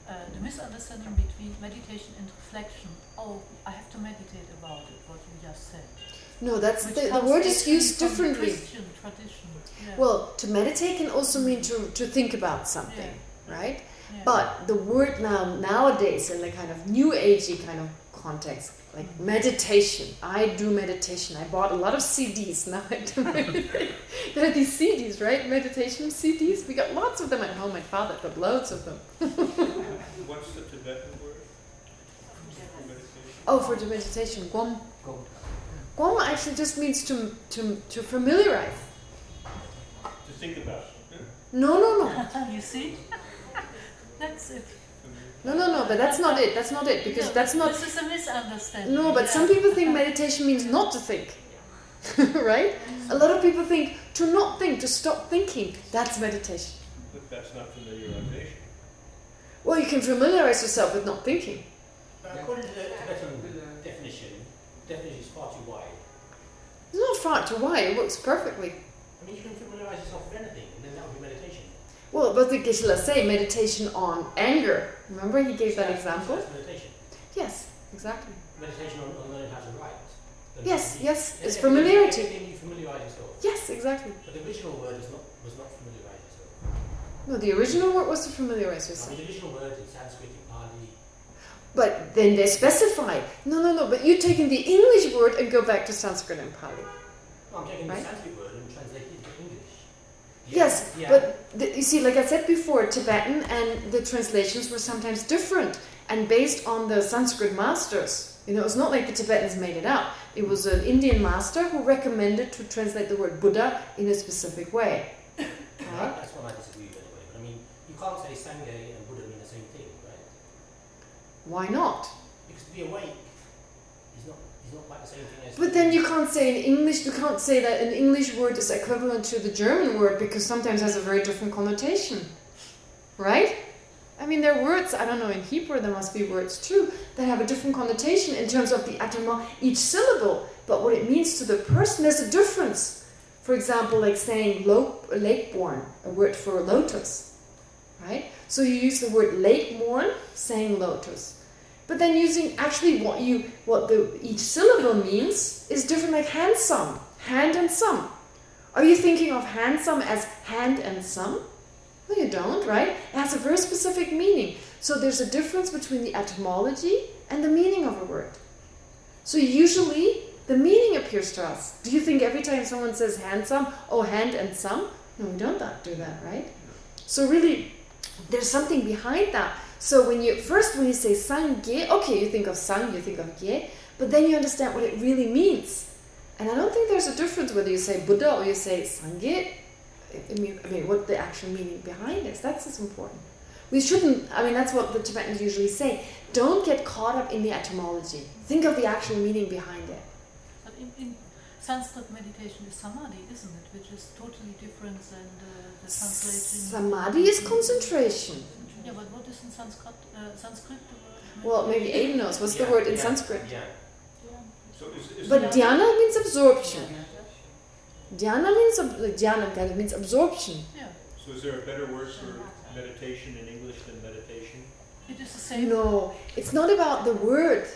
uh, the misunderstanding between meditation and reflection. Oh, I have to meditate about it, what you just said. No, that's the, the word is used differently. Christian tradition. Yeah. Well, to meditate can also mean to, to think about something, yeah. right? Yeah. But the word now nowadays in the kind of new agey kind of context, like mm -hmm. meditation. I do meditation. I bought a lot of CDs now. I do there are these CDs, right? Meditation CDs. We got lots of them at home. My father got loads of them. What's the Tibetan word? Oh, for the meditation, gom. gom actually just means to to to familiarize. To think about. No, no, no. you see, that's it. No, no, no, but that's not it. That's not it because no, that's not. This is a misunderstanding. No, but yeah. some people think meditation means not to think, right? A lot of people think to not think, to stop thinking. That's meditation. But that's not familiarization. Well, you can familiarize yourself with not thinking. But according to the Tibetan definition, definition is far too wide. It's not far too wide. It works perfectly. I mean, you can familiarize yourself with anything, and then that would be meditation. Well, but the Geshe-la say meditation on anger. Remember he gave that That's- example? That's meditation. Yes, exactly. Meditation on, on learning how to write. Yes, yes, it's familiarity. Everything you familiarize yourself. Yes, exactly. But the original word is not, was not. No, the original word was to familiarize I yourself. the original word in Sanskrit, in Pali, But then they specify. No, no, no, but you're taking the English word and go back to Sanskrit and Pali. I'm taking Right. the Sanskrit word and translating it into English. Yes, yeah. but the, you see, like I said before, Tibetan and the translations were sometimes different and based on the Sanskrit masters. You know, it's not like the Tibetans made it up. It was an Indian master who recommended to translate the word Buddha in a specific way. Right? That's what I disagree with anyway. But I mean, you can't say Sangha and Buddha mean the same thing, right? Why not? Because to be awake is not is not quite the same thing as. But then you can't say in English, you can't say that an English word is equivalent to the German word because sometimes has a very different connotation. Right? I mean, there are words, I don't know, in Hebrew there must be words too, that have a different connotation in terms of the etymology, each syllable, but what it means to the person, there's a difference. For example, like saying lake-born, a word for lotus, right? So you use the word lake-born, saying lotus. But then using actually what you what the each syllable means is different like handsome, hand and some. Are you thinking of handsome as hand and some? Well, you don't, right? It has a very specific meaning. So there's a difference between the etymology and the meaning of a word. So usually the meaning appears to us. Do you think every time someone says handsome, oh, hand and some? No, we don't do that, right? So really, there's something behind that. So when you first when you say sangye, okay, you think of sang, you think of ge, but then you understand what it really means. And I don't think there's a difference whether you say Buddha or you say sangye. I mean, I mean, what the actual meaning behind is. That's what's important. We shouldn't, I mean, that's what the Tibetans usually say. Don't get caught up in the etymology. Think of the actual meaning behind it. But in, in Sanskrit meditation is samadhi, isn't it? Which is totally different than the, the translation. Samadhi is concentration. Yeah, but what is in Sanskrit? Uh, Sanskrit well, maybe Aiden knows. What's yeah, the word in yeah, Sanskrit? Yeah. So is, is but dhyana means absorption. Dhyana means dhyana kind of means absorption. Yeah. So is there a better word for meditation in English than meditation? It is the same. No, it's not about the word.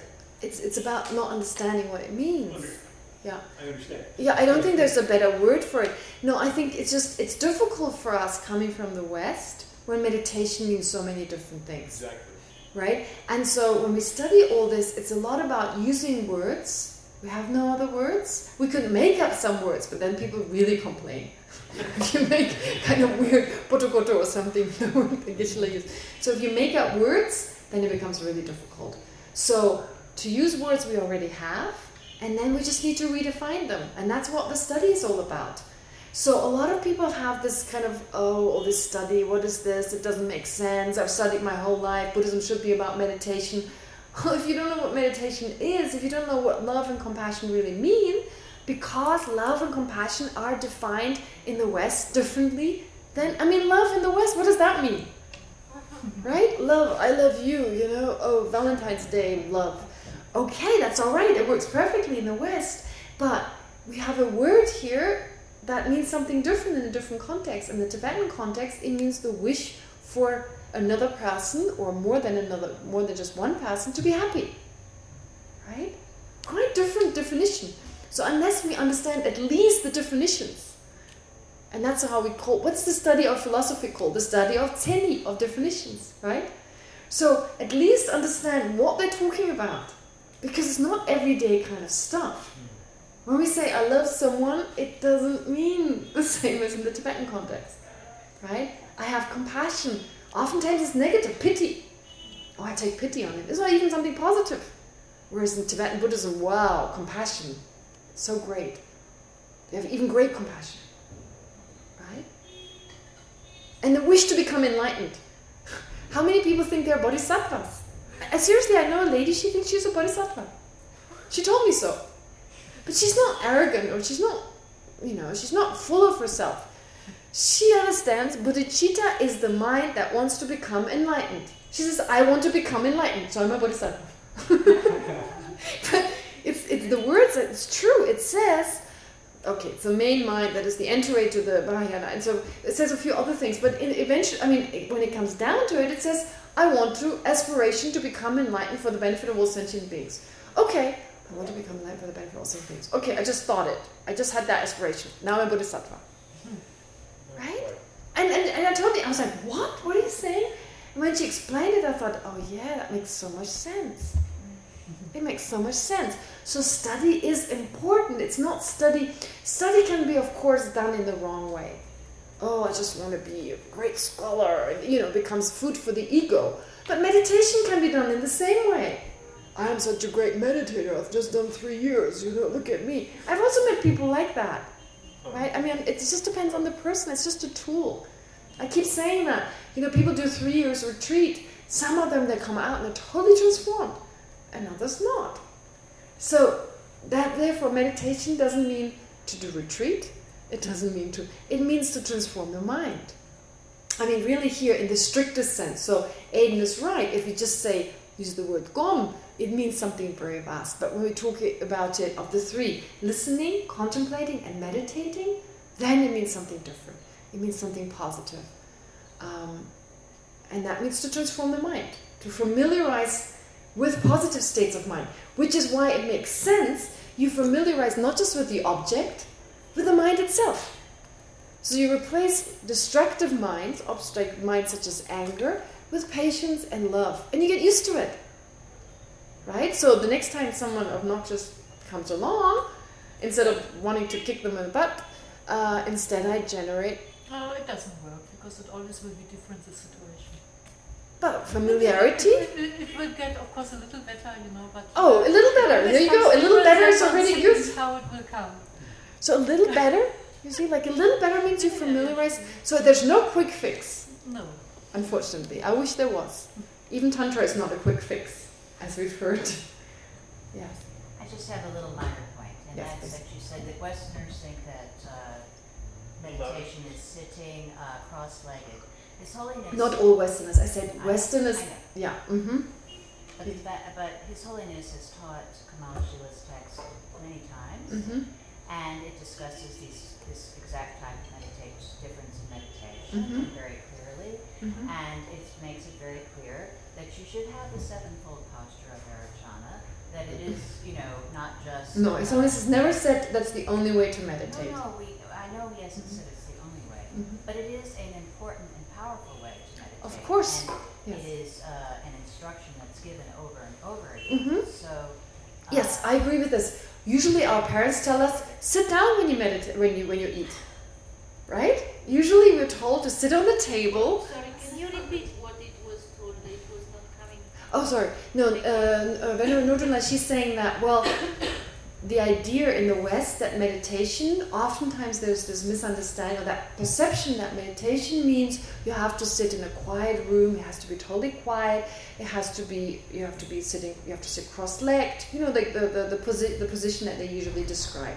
It's it's about not understanding what it means. Yeah. I understand. Yeah, I don't think there's a better word for it. No, I think it's just it's difficult for us coming from the West when meditation means so many different things. Exactly. Right? And so when we study all this, it's a lot about using words we have no other words. We could make up some words, but then people really complain. if you make kind of weird potokoto or something, So if you make up words, then it becomes really difficult. So to use words we already have, and then we just need to redefine them. And that's what the study is all about. So a lot of people have this kind of, oh, all this study, what is this? It doesn't make sense. I've studied my whole life. Buddhism should be about meditation. Well, if you don't know what meditation is, if you don't know what love and compassion really mean, because love and compassion are defined in the West differently, then, I mean, love in the West, what does that mean? Right? Love, I love you, you know, oh, Valentine's Day, love. Okay, that's all right, it works perfectly in the West, but we have a word here that means something different in a different context. In the Tibetan context, it means the wish for another person or more than another more than just one person to be happy. Right? Quite different definition. So unless we understand at least the definitions and that's how we call what's the study of philosophy called? The study of teni of definitions right? So at least understand what they're talking about because it's not everyday kind of stuff when we say I love someone it doesn't mean the same as in the Tibetan context right I have compassion Oftentimes it's negative, pity. Oh, I take pity on him. It's not even something positive. Whereas in Tibetan Buddhism, wow, compassion, so great. They have even great compassion. Right? And the wish to become enlightened. How many people think they're bodhisattvas? Seriously, I know a lady, she thinks she's a bodhisattva. She told me so. But she's not arrogant or she's not, you know, she's not full of herself. She understands bodhicitta is the mind that wants to become enlightened. She says, I want to become enlightened, so I'm a bodhisattva. but it's, it's the words, it's true. It says, okay, it's the main mind that is the entry to the Mahayana. And so it says a few other things, but in, eventually, I mean, when it comes down to it, it says, I want to, aspiration to become enlightened for the benefit of all sentient beings. Okay, I want to become enlightened for the benefit of all sentient beings. Okay, I just thought it. I just had that aspiration. Now I'm a bodhisattva. Hmm. Right? And, and, and I told me, I was like, what? What are you saying? And when she explained it, I thought, oh yeah, that makes so much sense. It makes so much sense. So study is important. It's not study. Study can be, of course, done in the wrong way. Oh, I just want to be a great scholar. You know, becomes food for the ego. But meditation can be done in the same way. I am such a great meditator. I've just done three years. You know, look at me. I've also met people like that oh. right? I mean, it just depends on the person. It's just a tool. I keep saying that. You know, people do three years retreat. Some of them, they come out and they're totally transformed. And others not. So, that therefore, meditation doesn't mean to do retreat. It doesn't mean to... It means to transform the mind. I mean, really here in the strictest sense. So Aiden is right. If you just say, use the word gom, it means something very vast. But when we talk about it of the three, listening, contemplating, and meditating, then it means something different. It means something positive. Um, and that means to transform the mind, to familiarize with positive states of mind, which is why it makes sense you familiarize not just with the object, with the mind itself. So you replace destructive minds, obstructive minds such as anger, with patience and love. And you get used to it. Right? So the next time someone obnoxious comes along, instead of wanting to kick them in the butt, uh, instead I generate... Oh, it doesn't work, because it always will be different, the situation. But familiarity? It, it, it, will get, of course, a little better, you know, but... Oh, a little better. There you go. A little better is already good. how it will come. So a little better, you see, like a little better means you familiarize. So there's no quick fix. No. Unfortunately. I wish there was. Even Tantra is not a quick fix, as we've heard. yes. I just have a little minor point, and yes, that's please. that you said that Westerners think that uh, meditation is sitting uh, cross-legged. His Holiness... Not all Westerners. I said Westerners... I know. Yeah. Mm-hmm. But, but, but His Holiness has taught Kamalashila's text many times, mm-hmm. And it discusses these, this exact type of meditation, difference in meditation mm-hmm. very clearly, mm-hmm. and it makes it very clear that you should have the sevenfold posture of Vairochana, that it is, you know, not just... No, it's, Holiness has never said that's the only way to meditate. No, no, we, I know he hasn't Mm-hmm. said it's the only way, but it is an important and powerful way to meditate. Of course, And yes. it is uh, an instruction that's given over and over again. Mhm. So... uh, Yes, I agree with this. Usually our parents tell us, sit down when you meditate, when you when you eat. Right? Usually we're told to sit on the table. Sorry, can you repeat what it was told it was not coming? Oh, sorry. No, uh, uh, Venerable Nurdula, she's saying that, well, the idea in the West that meditation, oftentimes there's this misunderstanding or that perception that meditation means you have to sit in a quiet room, it has to be totally quiet, it has to be, you have to be sitting, you have to sit cross-legged, you know, the, the, the, the, posi the position that they usually describe.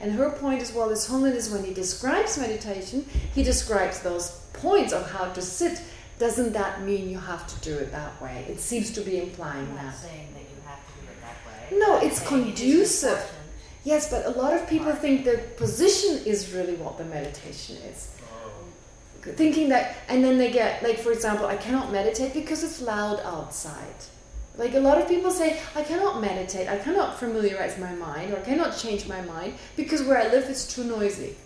And her point is, well, His Holiness, when he describes meditation, he describes those points of how to sit. Doesn't that mean you have to do it that way? It seems to be implying that. saying that you have to do it that way. No, it's conducive. Yes, but a lot of people think the position is really what the meditation is. Thinking that, and then they get, like for example, I cannot meditate because it's loud outside. Like a lot of people say, I cannot meditate, I cannot familiarize my mind, or I cannot change my mind because where I live it's too noisy.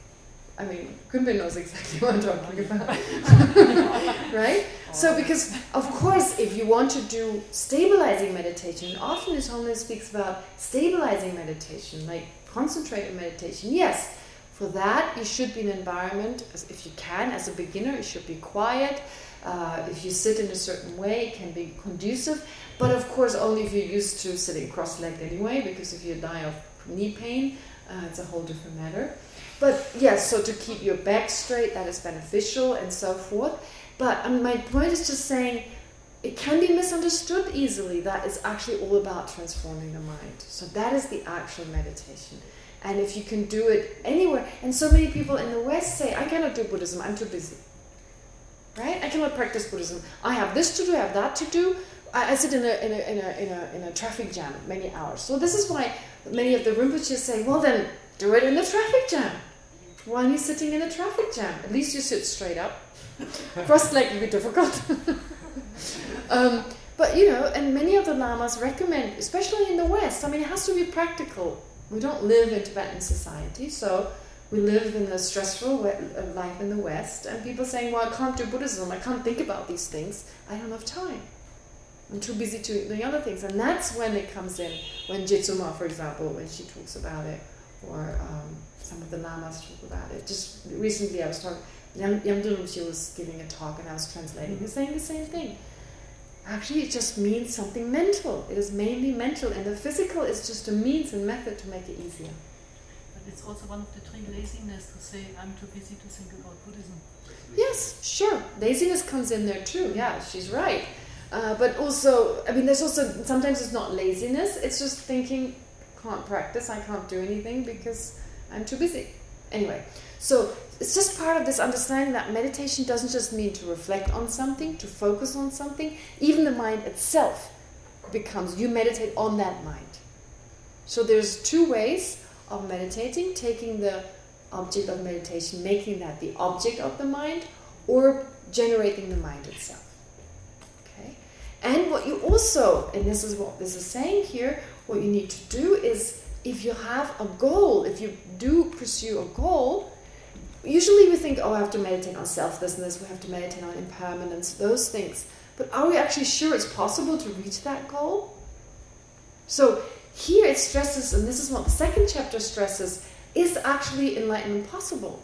I mean, Kunbin knows exactly what I'm talking about. right? So because, of course, if you want to do stabilizing meditation, often His Holiness speaks about stabilizing meditation, like concentrated meditation. Yes, for that you should be in an environment, if you can, as a beginner, it should be quiet. Uh, if you sit in a certain way, it can be conducive. But of course, only if you're used to sitting cross-legged anyway, because if you die of knee pain, uh, it's a whole different matter. But yes, so to keep your back straight, that is beneficial and so forth. But um, my point is just saying, it can be misunderstood easily that it's actually all about transforming the mind. So that is the actual meditation. And if you can do it anywhere, and so many people in the West say, I cannot do Buddhism, I'm too busy. Right? I cannot practice Buddhism. I have this to do, I have that to do. I, I sit in a, in, a, in, a, in, a, in a traffic jam many hours. So this is why many of the Rinpoches say, well then, do it in the traffic jam. Why are you sitting in a traffic jam? At least you sit straight up. Cross-legged would be difficult. um, but, you know, and many of the lamas recommend, especially in the West, I mean, it has to be practical. We don't live in Tibetan society, so we live in a stressful life in the West, and people saying, well, I can't do Buddhism, I can't think about these things, I don't have time. I'm too busy doing other things. And that's when it comes in, when Jetsunma, for example, when she talks about it, or um, some of the lamas talk about it. Just recently I was talking, Yamdulum, she was giving a talk and I was translating, he was saying the same thing. Actually, it just means something mental. It is mainly mental, and the physical is just a means and method to make it easier. But it's also one of the three laziness to say, I'm too busy to think about Buddhism. Yes, sure. Laziness comes in there too. Yeah, she's right. Uh, but also, I mean, there's also, sometimes it's not laziness, it's just thinking, can't practice, I can't do anything because I'm too busy. Anyway, so it's just part of this understanding that meditation doesn't just mean to reflect on something, to focus on something. Even the mind itself becomes, you meditate on that mind. So there's two ways of meditating, taking the object of meditation, making that the object of the mind, or generating the mind itself. Okay? And what you also, and this is what this is saying here, what you need to do is, if you have a goal, if you do pursue a goal, usually we think, oh, I have to meditate on selflessness, we have to meditate on impermanence, those things. But are we actually sure it's possible to reach that goal? So here it stresses, and this is what the second chapter stresses, is actually enlightenment possible?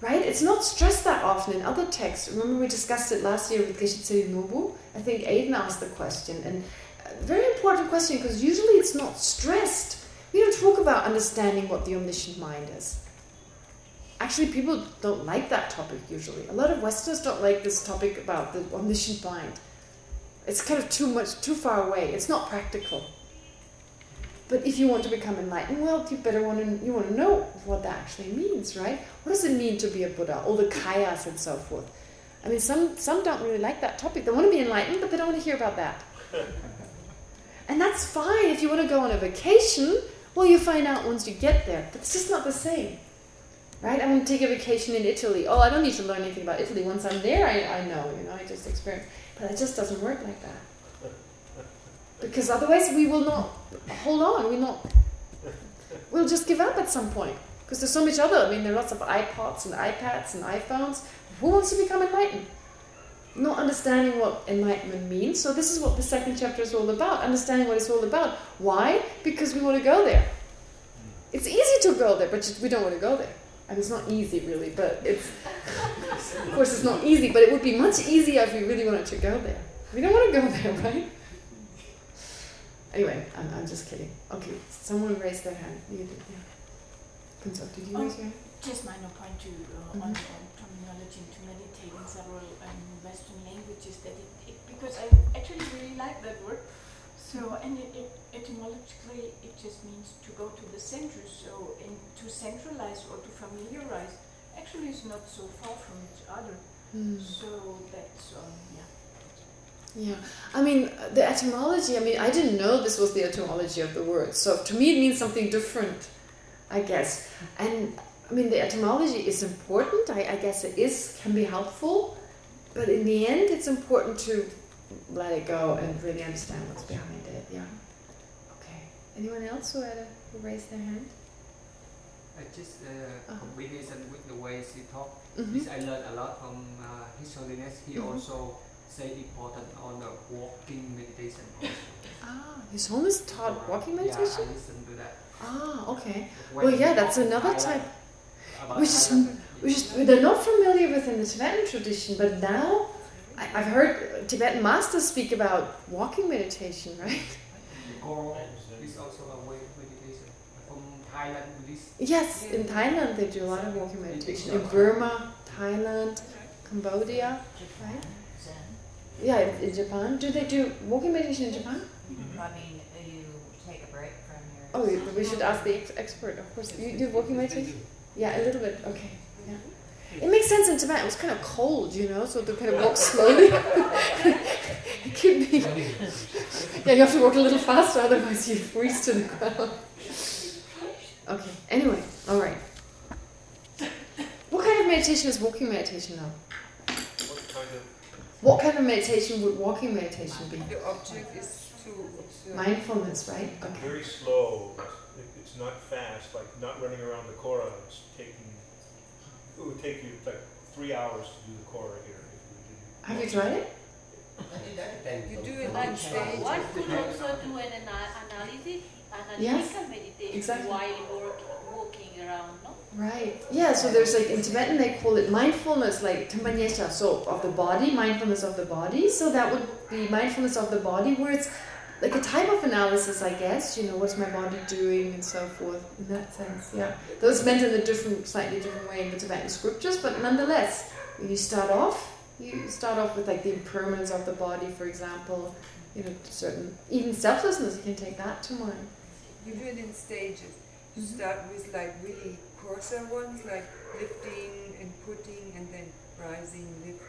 Right? It's not stressed that often in other texts. Remember we discussed it last year with Geshe Nobu? I think Aiden asked the question. And a very important question because usually it's not stressed. We don't talk about understanding what the omniscient mind is. Actually, people don't like that topic usually. A lot of Westerners don't like this topic about the omniscient mind. It's kind of too much, too far away. It's not practical. But if you want to become enlightened, well, you better want to you want to know what that actually means, right? What does it mean to be a Buddha? All the kayas and so forth. I mean, some some don't really like that topic. They want to be enlightened, but they don't want to hear about that. and that's fine if you want to go on a vacation. Well, you find out once you get there, but it's just not the same, right? I want to take a vacation in Italy. Oh, I don't need to learn anything about Italy. Once I'm there, I, I know, you know, I just experience. But it just doesn't work like that. Because otherwise we will not hold on. We'll not. We'll just give up at some point. Because there's so much other. I mean, there are lots of iPods and iPads and iPhones. Who wants to become enlightened? Not understanding what enlightenment means. So this is what the second chapter is all about. Understanding what it's all about. Why? Because we want to go there. It's easy to go there, but we don't want to go there. I mean, it's not easy really, but it's... of course, it's not easy, but it would be much easier if we really wanted to go there. We don't want to go there, right? Anyway, I'm, I'm just kidding. Okay, someone raised their hand. You did, yeah. Kunso, did you Oh, raise your hand? Just minor point to uh, Mhm. on, on terminology to meditate in several um, Western languages that it, it because I actually really like that word. So and it, it, etymologically it just means to go to the center. So and to centralize or to familiarize actually is not so far from each other. Hmm. So that's um, yeah. Yeah, I mean, the etymology, I mean, I didn't know this was the etymology of the word. So to me it means something different, I guess. And, I mean, the etymology is important. I, I guess it is, can be helpful. But in the end, it's important to let it go and really understand what's behind it. Yeah. Okay. Anyone else who had a, who raised their hand? I just uh, Uh-huh. combination with the way she talk. Mhm. This I learned a lot from uh, His Holiness. He Mhm. also say important on the walking meditation. Also. Ah, His Holiness taught walking meditation? Yeah, I listened to that. Ah, okay. When Well, yeah, that's another type. Which is Which is, they're not familiar with in the Tibetan tradition, but now I've heard Tibetan masters speak about walking meditation, right? Goro also a way of meditation from Thailand Buddhist. Yes, in Thailand they do a lot of walking meditation. In Burma, Thailand, Cambodia, right? Zen. Yeah, in, in Japan. Do they do walking meditation in Japan? I mean, you take a break from your. Oh, we, we should ask the expert, of course. You do walking meditation? Yeah, a little bit. Okay. Yeah. It makes sense in Tibet. It was kind of cold, you know, so they kind of walk slowly. it could be. Yeah, you have to walk a little faster, otherwise you freeze to the ground. Okay. Anyway, all right. What kind of meditation is walking meditation now? What kind of What kind of meditation would walking meditation be? The object is to observe. Mindfulness, right? Okay. very slow, it's not fast, like not running around the Kora, it's taking, it would take you like three hours to do the Kora here. if Have you tried it? That depends You do the it One, on condition. stage. one could also do an ana- analysis, Yes, analytical meditation exactly. while work, walking around, no? Right. Yeah, so there's like in Tibetan they call it mindfulness, like Tempanyesha, so of the body, mindfulness of the body. So that would be mindfulness of the body where it's like a type of analysis, I guess, you know, what's my body doing and so forth, in that sense, yeah. Those meant in a different, slightly different way in the Tibetan scriptures, but nonetheless, you start off, you start off with like the impermanence of the body, for example, you know, certain, even selflessness, you can take that to mind. You do it in stages. You mm-hmm. start with like really coarser ones, like lifting and putting, and then rising, lifting,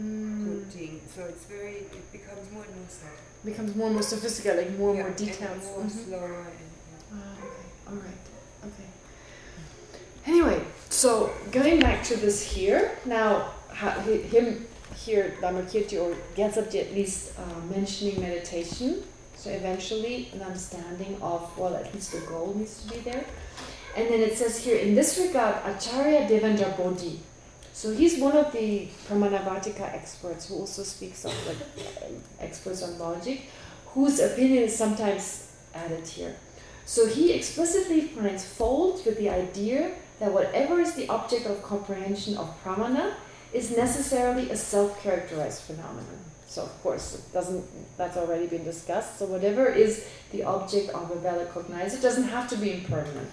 Mm. So it's very, it becomes more and more subtle. becomes more and more sophisticated, like more and Yeah, more details. And more Mhm. slower and, and Ah, okay, all right, okay. Anyway, so going back to this here, now ha- him here, Dharmakirti, or Gyaltsabje at least uh, mentioning meditation, so eventually an understanding of, well, at least the goal needs to be there. And then it says here, in this regard, Acharya Devendra Bodhi, so he's one of the Pramanavarttika experts who also speaks of like uh, experts on logic, whose opinion is sometimes added here. So he explicitly finds fault with the idea that whatever is the object of comprehension of pramana is necessarily a self-characterized phenomenon. So of course, it doesn't. That's already been discussed. So whatever is the object of a valid cognizer doesn't have to be impermanent.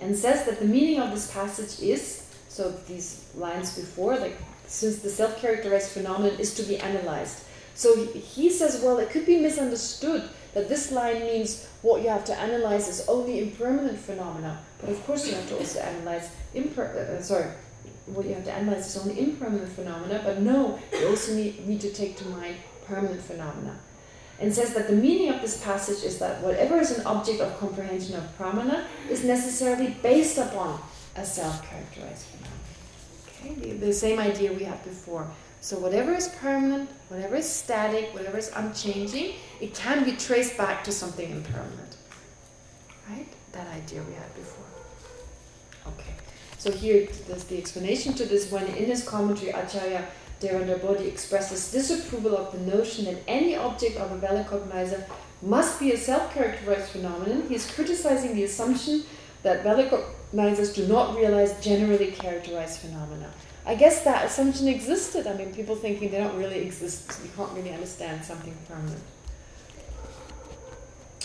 And says that the meaning of this passage is so these lines before, like since the self-characterized phenomenon is to be analyzed. So he- says, well, it could be misunderstood that this line means what you have to analyze is only impermanent phenomena. But of course, you have to also analyze imper. Uh, uh, sorry, what you have to analyze is only impermanent phenomena. But no, you also need, need to take to mind permanent phenomena. And says that the meaning of this passage is that whatever is an object of comprehension of pramana is necessarily based upon a self-characterized phenomenon. Okay, the, the same idea we had before. So whatever is permanent, whatever is static, whatever is unchanging, it can be traced back to something impermanent. Right? That idea we had before. Okay. So here, there's the explanation to this when in his commentary, Acharya Devendra expresses disapproval of the notion that any object of a valid cognizer must be a self-characterized phenomenon. He is criticizing the assumption that valid cognizers do not realize generally characterized phenomena. I guess that assumption existed. I mean, people thinking they don't really exist. You can't really understand something permanent.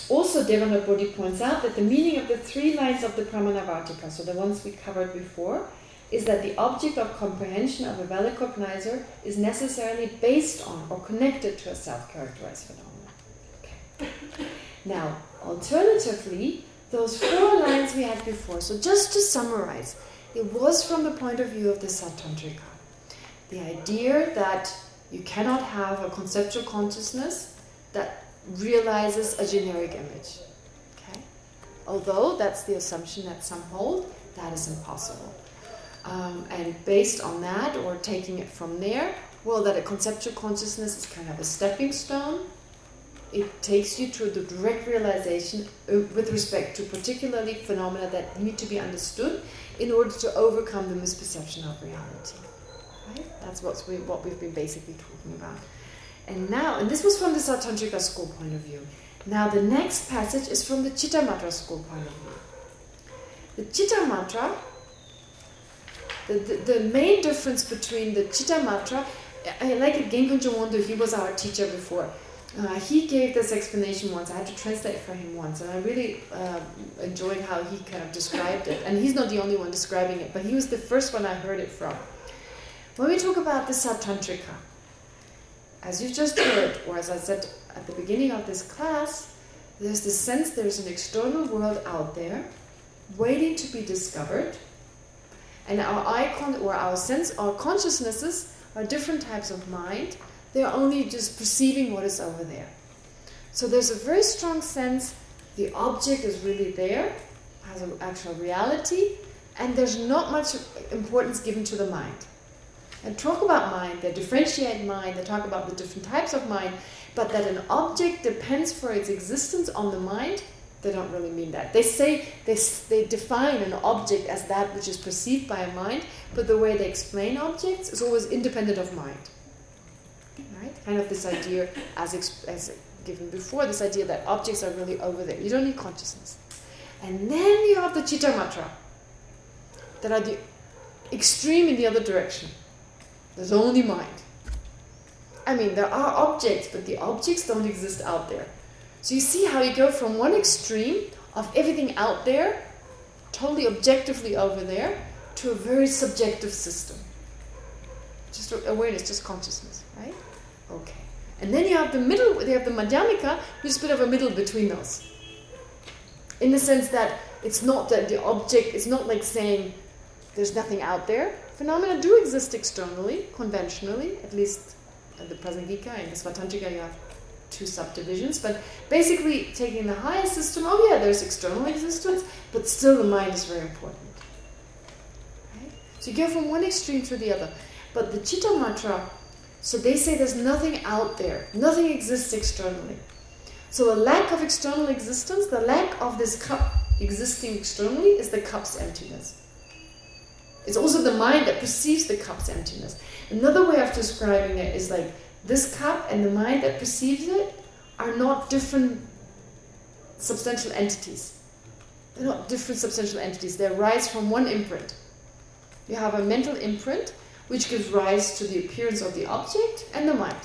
Also, Devendra Bodhi points out that the meaning of the three lines of the Pramanavarttika, so the ones we covered before, is that the object of comprehension of a valid cognizer is necessarily based on or connected to a self-characterized phenomenon. Okay. Now, alternatively, those four lines we had before, so just to summarize, it was from the point of view of the Sautrantika. The idea that you cannot have a conceptual consciousness that realizes a generic image. Okay? Although that's the assumption that some hold, that is impossible. Um, and based on that, or taking it from there, well, that a conceptual consciousness is kind of a stepping stone. It takes you to the direct realization uh, with respect to particularly phenomena that need to be understood in order to overcome the misperception of reality. Right? That's what's we, what we've been basically talking about. And now, and this was from the Sautrantika school point of view. Now the next passage is from the Chittamatra school point of view. The Chittamatra, the, the, the main difference between the Chittamatra, I like it, Genkan Jomondo, he was our teacher before. Uh, he gave this explanation once. I had to translate for him once, and I really uh, enjoyed how he kind of described it. And he's not the only one describing it, but he was the first one I heard it from. When we talk about the Sautrantika, as you've just heard, or as I said at the beginning of this class, there's the sense there's an external world out there waiting to be discovered, and our icon or our sense, our consciousnesses are different types of mind. They're only just perceiving what is over there. So there's a very strong sense the object is really there, has an actual reality, and there's not much importance given to the mind. And talk about mind, they differentiate mind, they talk about the different types of mind, but that an object depends for its existence on the mind, they don't really mean that. They say, they, they define an object as that which is perceived by a mind, but the way they explain objects is always independent of mind. Right? Kind of this idea, as, as given before, this idea that objects are really over there. You don't need consciousness. And then you have the Chittamatra, that are the extreme in the other direction. There's only mind. I mean, there are objects, but the objects don't exist out there. So you see how you go from one extreme of everything out there, totally objectively over there, to a very subjective system. Just awareness, just consciousness, right? Okay. And then you have the middle, you have the Madhyamika, which is a bit of a middle between those. In the sense that It's not that the object, it's not like saying there's nothing out there. Phenomena do exist externally, conventionally, at least in the Prasangika and the Svatantrika you have two subdivisions, but basically taking the highest system, oh yeah, there's external existence, but still the mind is very important. Right? So you go from one extreme to the other. But the Chittamatra, so they say there's nothing out there, nothing exists externally. So a lack of external existence, the lack of this cup existing externally is the cup's emptiness. It's also the mind that perceives the cup's emptiness. Another way of describing it is like this cup and the mind that perceives it are not different substantial entities. They're not different substantial entities. They arise from one imprint. You have a mental imprint which gives rise to the appearance of the object and the mind.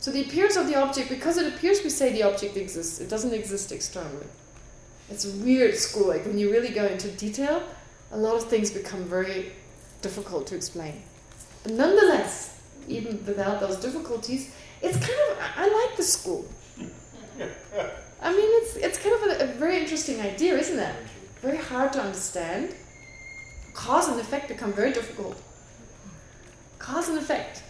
So the appearance of the object, because it appears, we say the object exists. It doesn't exist externally. It's a weird school. Like when you really go into detail, a lot of things become very difficult to explain. But nonetheless, even without those difficulties, it's kind of, I like the school. I mean, it's it's kind of a, a, very interesting idea, isn't it? Very hard to understand. Cause and effect become very difficult. Cause and effect.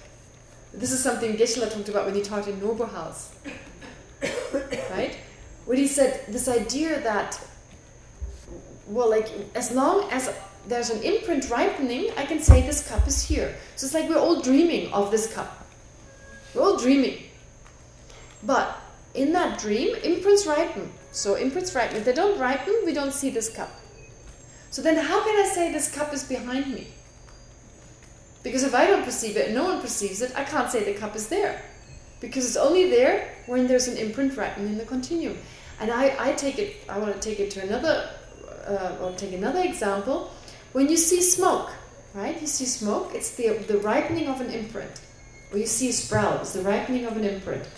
This is something Geshe-la talked about when he taught in Noble House. right? When he said this idea that, well, like, as long as there's an imprint ripening, I can say this cup is here. So it's like we're all dreaming of this cup. We're all dreaming. But in that dream, imprints ripen. So imprints ripen. If they don't ripen, we don't see this cup. So then how can I say this cup is behind me? Because if I don't perceive it no one perceives it, I can't say the cup is there. Because it's only there when there's an imprint ripening in the continuum. And I, I take it, I want to take it to another, uh, or take another example. When you see smoke, right? You see smoke, it's the, the ripening of an imprint. Or you see a sprout, it's the ripening of an imprint.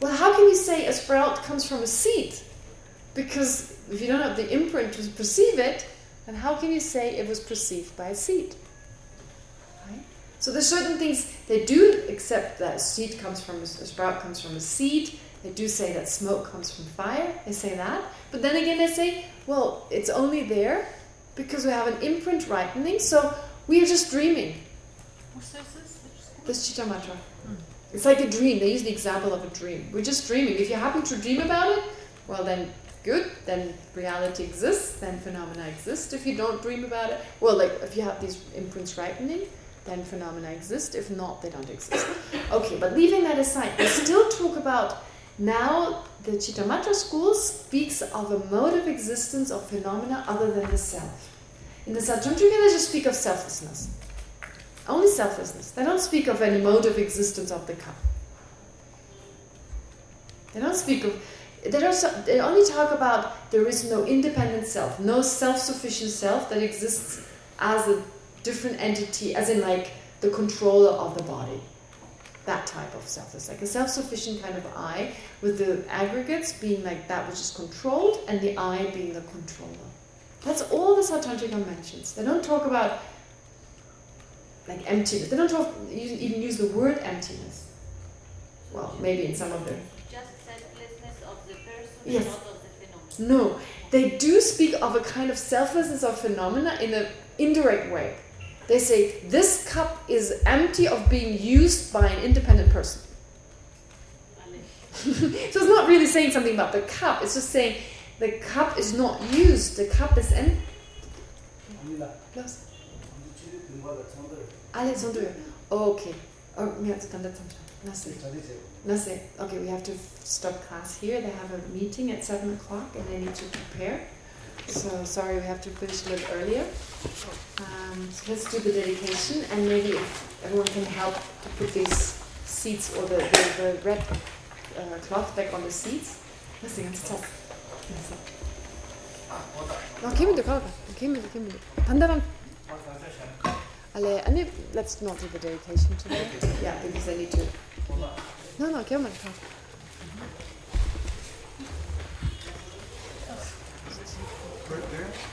Well, how can you say a sprout comes from a seed? Because if you don't have the imprint to perceive it, then how can you say it was perceived by a seed? Right? So there's certain things they do accept that a seed comes from a, a sprout comes from a seed. They do say that smoke comes from fire. They say that. But then again they say, well, it's only there because we have an imprint ripening, so we are just dreaming. Who says this? This Chittamatra. Hmm. It's like a dream. They use the example of a dream. We're just dreaming. If you happen to dream about it, well then, good. Then reality exists. Then phenomena exist. If you don't dream about it, well, like if you have these imprints ripening, then phenomena exist. If not, they don't exist. Okay, but leaving that aside, we still talk about now the Chittamatra school speaks of a mode of existence of phenomena other than the self. In the Sautrantika, they just speak of selflessness. Only selflessness. They don't speak of any mode of existence of the cup. They don't speak of... They, don't, they only talk about there is no independent self, no self-sufficient self that exists as a different entity, as in like the controller of the body. That type of self. It's like a self-sufficient kind of I, with the aggregates being like that which is controlled, and the I being the controller. That's all the Sautrantika mentions. They don't talk about like emptiness. They don't talk, even use the word emptiness. Well, maybe in some of them. Just selflessness of the person, yes. not of the phenomenon. No, they do speak of a kind of selflessness of phenomena in an indirect way. They say this cup is empty of being used by an independent person. so it's not really saying something about the cup. It's just saying the cup is not used. The cup is empty. Yes. Alexander. Okay. Oh, yeah, it's done that Nothing. Nothing. Okay, we have to stop class here. They have a meeting at 7 o'clock and they need to prepare. So, sorry, we have to finish a little earlier. Um, so let's do the dedication and maybe if everyone can help to put these seats or the, the, the red uh, cloth back on the seats. Nothing, it's top. No, kimmel du, kimmel du, kimmel du. Pandavan. Ale, I need, let's not do the dedication today. Yeah, because I need to. No, no, kimmel du. Right there?